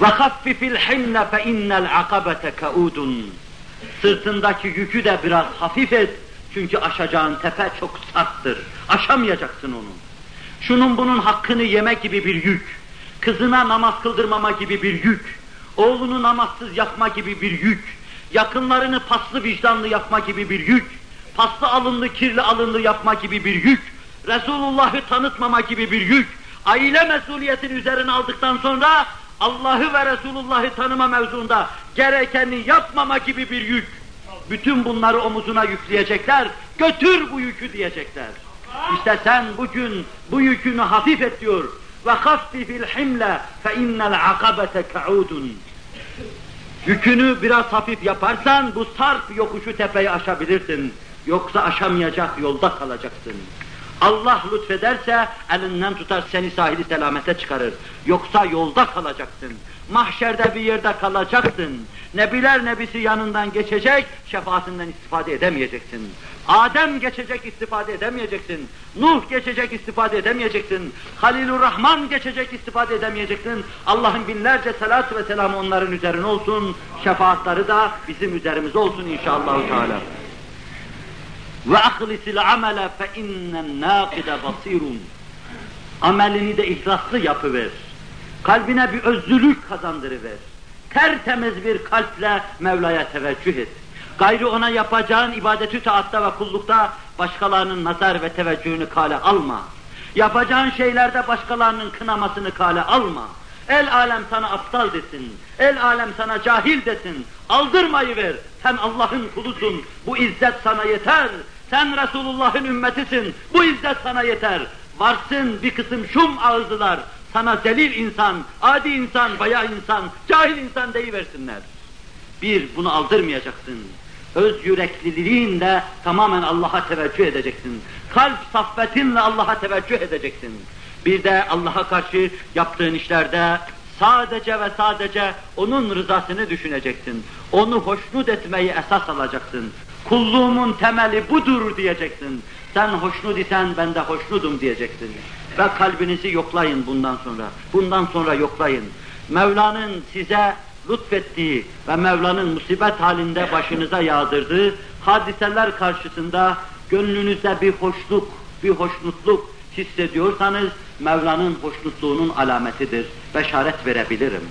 وَخَفِّفِ الْحِمْنَ فَاِنَّ الْعَقَبَةَ كَعُودٌ Sırtındaki yükü de biraz hafif et. Çünkü aşacağın tepe çok sarttır. Aşamayacaksın onu. Şunun bunun hakkını yeme gibi bir yük kızına namaz kıldırmama gibi bir yük, oğlunu namazsız yapma gibi bir yük, yakınlarını paslı vicdanlı yapma gibi bir yük, paslı alınlı kirli alınlı yapma gibi bir yük, Resulullah'ı tanıtmama gibi bir yük, aile mesuliyetini üzerine aldıktan sonra Allah'ı ve Resulullah'ı tanıma mevzuunda gerekeni yapmama gibi bir yük. Bütün bunları omuzuna yükleyecekler, götür bu yükü diyecekler. İşte sen bugün bu yükünü hafif et diyor. Ve haffifil himle fe innel akabete ka'udun. Yükünü biraz hafif yaparsan bu sarp yokuşu tepeyi aşabilirsin. Yoksa aşamayacak yolda kalacaksın. Allah lütfederse elinden tutar seni sahili selamete çıkarır. Yoksa yolda kalacaksın. Mahşerde bir yerde kalacaksın. Nebiler nebisi yanından geçecek, şefaatinden istifade edemeyeceksin. Adem geçecek, istifade edemeyeceksin. Nuh geçecek, istifade edemeyeceksin. Halilur Rahman geçecek, istifade edemeyeceksin. Allah'ın binlerce salat ve selamı onların üzerine olsun. Şefaatleri da bizim üzerimize olsun inşallah. Teala. Ve ahlisil amele fe innen nâkide basirun. Amelini de ihlaslı yapıver. Kalbine bir özlülük kazandırıver. Tertemiz bir kalple Mevla'ya teveccüh et. Gayrı ona yapacağın ibadeti taatta ve kullukta başkalarının nazar ve teveccühünü kale alma. Yapacağın şeylerde başkalarının kınamasını kale alma. El alem sana aptal desin, el alem sana cahil desin, aldırmayı ver. Sen Allah'ın kulusun, bu izzet sana yeter. Sen Resulullah'ın ümmetisin, bu izzet sana yeter. Varsın bir kısım şum ağızlılar, sana zelil insan, adi insan, bayağı insan, cahil insan deyiversinler. Bir, bunu aldırmayacaksın. Öz yürekliliğinle tamamen Allah'a teveccüh edeceksin. Kalp saffetinle Allah'a teveccüh edeceksin. Bir de Allah'a karşı yaptığın işlerde sadece ve sadece O'nun rızasını düşüneceksin. Onu hoşnut etmeyi esas alacaksın. Kulluğumun temeli budur diyeceksin. Sen hoşnut isen ben de hoşnudum diyeceksin. Ve kalbinizi yoklayın bundan sonra. Bundan sonra yoklayın. Mevla'nın size lütfettiği ve Mevla'nın musibet halinde başınıza yağdırdığı hadiseler karşısında gönlünüzde bir hoşluk, bir hoşnutluk hissediyorsanız Mevla'nın hoşnutluğunun alametidir. Beşaret verebilirim.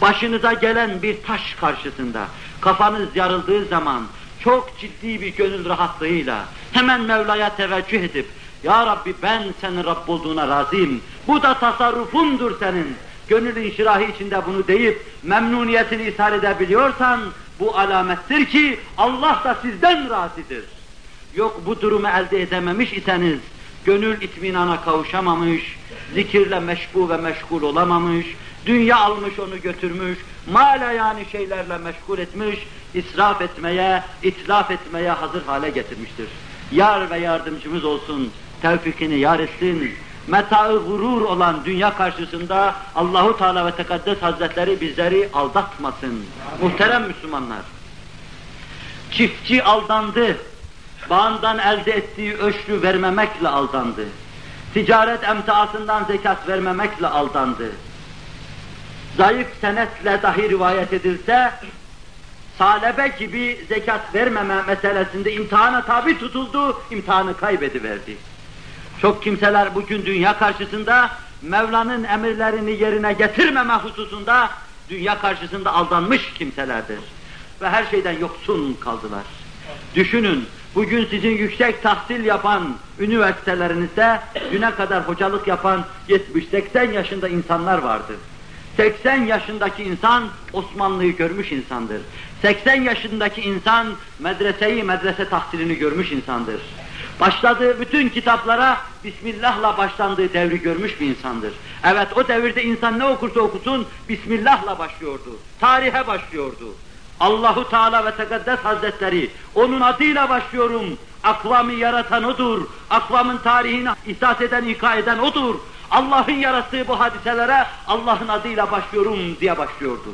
Başınıza gelen bir taş karşısında kafanız yarıldığı zaman çok ciddi bir gönül rahatlığıyla hemen Mevla'ya teveccüh edip Ya Rabbi ben senin Rabb olduğuna razıyım. Bu da tasarrufundur senin. Gönül inşirahı içinde bunu deyip memnuniyetini ishar edebiliyorsan bu alamettir ki Allah da sizden razıdır. Yok bu durumu elde edememiş iseniz, gönül itminana kavuşamamış, zikirle meşgul ve meşgul olamamış, dünya almış onu götürmüş, mala yani şeylerle meşgul etmiş, israf etmeye, itlaf etmeye hazır hale getirmiştir. Yar ve yardımcımız olsun, tevfikini yar etsin, metaı gurur olan dünya karşısında Allahu Teala ve Tekaddes Hazretleri bizleri aldatmasın. Muhterem Müslümanlar. Çiftçi aldandı. Bağından elde ettiği öşrü vermemekle aldandı. Ticaret emtiasından zekat vermemekle aldandı. Zayıf senetle dahi rivayet edilse, salebe gibi zekat vermeme meselesinde imtihana tabi tutuldu, imtihanı kaybediverdi. Çok kimseler bugün dünya karşısında Mevla'nın emirlerini yerine getirmeme hususunda dünya karşısında aldanmış kimselerdir. Ve her şeyden yoksun kaldılar. Düşünün, bugün sizin yüksek tahsil yapan üniversitelerinizde düne kadar hocalık yapan 70-80 yaşında insanlar vardır. 80 yaşındaki insan Osmanlı'yı görmüş insandır. 80 yaşındaki insan medreseyi, medrese tahsilini görmüş insandır. Başladığı bütün kitaplara Bismillah'la başlandığı devri görmüş bir insandır. Evet o devirde insan ne okursa okusun Bismillah'la başlıyordu. Tarihe başlıyordu. Allahu Teala ve Tekaddes Hazretleri onun adıyla başlıyorum. Akvamı yaratan odur. Akvamın tarihini ihsas eden, ika eden odur. Allah'ın yarattığı bu hadiselere Allah'ın adıyla başlıyorum diye başlıyordu.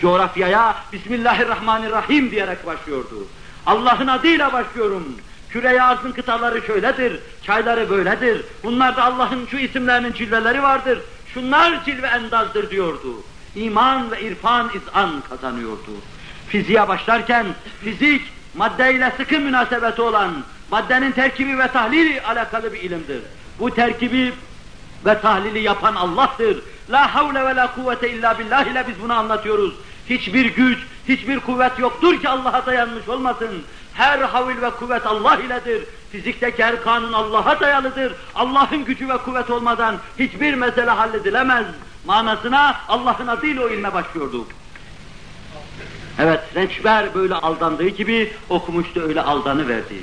Coğrafyaya Bismillahirrahmanirrahim diyerek başlıyordu. Allah'ın adıyla başlıyorum. Küre arzın kıtaları şöyledir, çayları böyledir. Bunlarda Allah'ın şu isimlerinin cilveleri vardır. Şunlar cilve endazdır diyordu. İman ve irfan izan kazanıyordu. Fiziğe başlarken fizik maddeyle sıkı münasebeti olan maddenin terkibi ve tahlili alakalı bir ilimdir. Bu terkibi ve tahlili yapan Allah'tır. La havle ve la kuvvete illa billah ile biz bunu anlatıyoruz. Hiçbir güç, hiçbir kuvvet yoktur ki Allah'a dayanmış olmasın. Her havil ve kuvvet Allah iledir. Fizikteki her kanun Allah'a dayalıdır. Allah'ın gücü ve kuvvet olmadan hiçbir mesele halledilemez. Manasına Allah'ın adıyla o ilme başlıyorduk. Evet, Rençber böyle aldandığı gibi okumuş da öyle aldanı verdi.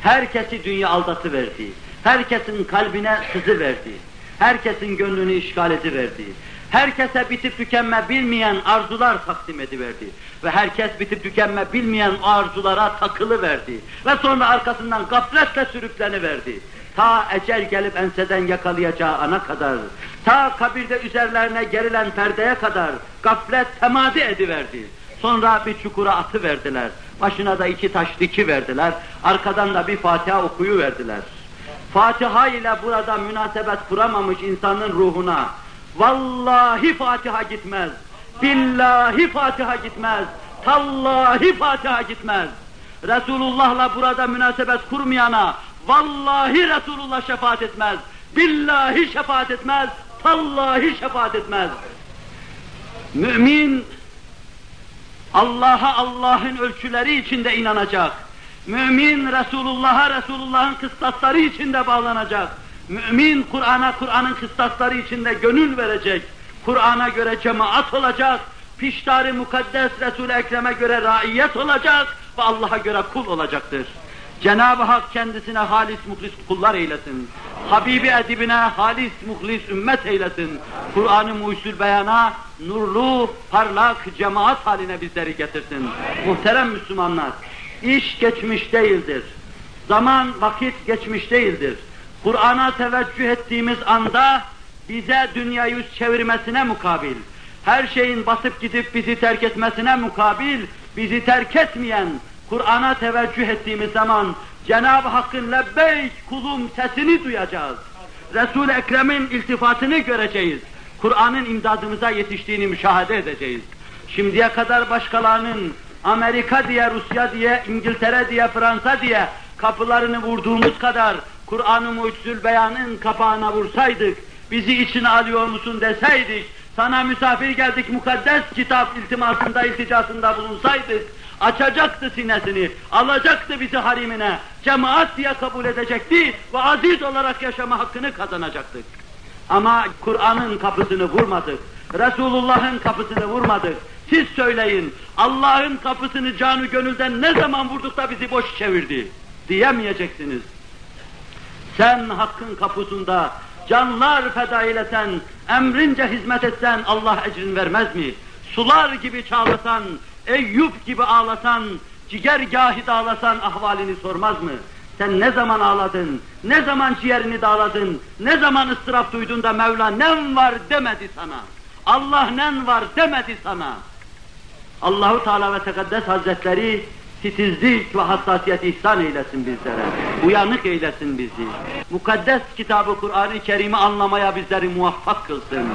Herkesi dünya aldatı verdi. Herkesin kalbine sızı verdi. Herkesin gönlünü işgal verdi. Herkese bitip tükenme bilmeyen arzular takdim ediverdi. Ve herkes bitip tükenme bilmeyen arzulara takılı verdi. Ve sonra arkasından gafletle sürükleniverdi. Ta ecel gelip enseden yakalayacağı ana kadar, ta kabirde üzerlerine gerilen perdeye kadar gaflet temadi ediverdi. Sonra bir çukura atı verdiler. Başına da iki taş diki verdiler. Arkadan da bir Fatiha okuyu verdiler. Fatiha ile burada münasebet kuramamış insanın ruhuna vallahi Fatiha gitmez. Billahi Fatiha gitmez. Tallahi Fatiha gitmez. Resulullah'la burada münasebet kurmayana vallahi Resulullah şefaat etmez. Billahi şefaat etmez. Tallahi şefaat etmez. Mümin Allah'a Allah'ın ölçüleri içinde inanacak. Mümin Resulullah'a Resulullah'ın kıstasları içinde bağlanacak. Mümin Kur'an'a Kur'an'ın kıstasları içinde gönül verecek. Kur'an'a göre cemaat olacak. Piştarı mukaddes Resul-i Ekrem'e göre raiyet olacak ve Allah'a göre kul olacaktır. Cenab-ı Hak kendisine halis muhlis kullar eylesin. Habibi edibine halis muhlis ümmet eylesin. Kur'an-ı beyana nurlu, parlak cemaat haline bizleri getirsin. Muhterem Müslümanlar, iş geçmiş değildir. Zaman, vakit geçmiş değildir. Kur'an'a teveccüh ettiğimiz anda bize dünya yüz çevirmesine mukabil, her şeyin basıp gidip bizi terk etmesine mukabil, bizi terk etmeyen, Kur'an'a teveccüh ettiğimiz zaman Cenab-ı Hakk'ın lebbeyk kulum sesini duyacağız. Resul-i Ekrem'in iltifatını göreceğiz. Kur'an'ın imdadımıza yetiştiğini müşahede edeceğiz. Şimdiye kadar başkalarının Amerika diye, Rusya diye, İngiltere diye, Fransa diye kapılarını vurduğumuz kadar Kur'an-ı Mucizül Beyan'ın kapağına vursaydık, bizi içine alıyor musun deseydik, sana misafir geldik mukaddes kitap iltimasında, ilticasında bulunsaydık, açacaktı sinesini, alacaktı bizi harimine, cemaat diye kabul edecekti ve aziz olarak yaşama hakkını kazanacaktık. Ama Kur'an'ın kapısını vurmadık, Resulullah'ın kapısını vurmadık. Siz söyleyin, Allah'ın kapısını canı gönülden ne zaman vurduk da bizi boş çevirdi diyemeyeceksiniz. Sen hakkın kapısında canlar feda eylesen, emrince hizmet etsen Allah ecrin vermez mi? Sular gibi çağlasan, Eyüp gibi ağlasan, cigergahı dağlasan ahvalini sormaz mı? Sen ne zaman ağladın, ne zaman ciğerini dağladın, ne zaman ıstırap duydun da Mevla nem var demedi sana. Allah nen var demedi sana. Allahu Teala ve Tekaddes Hazretleri titizlik ve hassasiyet ihsan eylesin bizlere. Uyanık eylesin bizi. Mukaddes kitabı Kur'an-ı Kerim'i anlamaya bizleri muvaffak kılsın.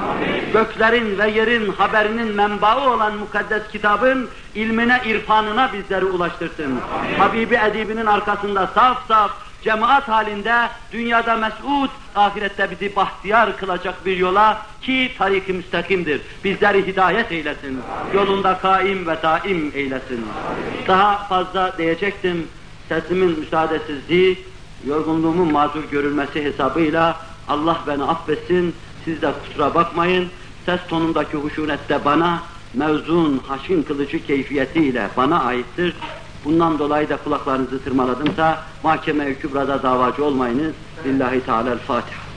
Göklerin ve yerin haberinin menbaı olan mukaddes kitabın ilmine, irfanına bizleri ulaştırsın. Habibi edibinin arkasında saf saf cemaat halinde dünyada mes'ud, ahirette bizi bahtiyar kılacak bir yola ki tarik-i müstakimdir. Bizleri hidayet eylesin. Yolunda kaim ve daim eylesin. Daha fazla diyecektim. Sesimin müsaadesizliği, yorgunluğumun mazur görülmesi hesabıyla Allah beni affetsin. Siz de kusura bakmayın. Ses tonundaki huşunet de bana mevzun haşin kılıcı keyfiyetiyle bana aittir. Bundan dolayı da kulaklarınızı tırmaladımsa mahkeme-i kübrada davacı olmayınız. Lillahi Teala'l-Fatiha.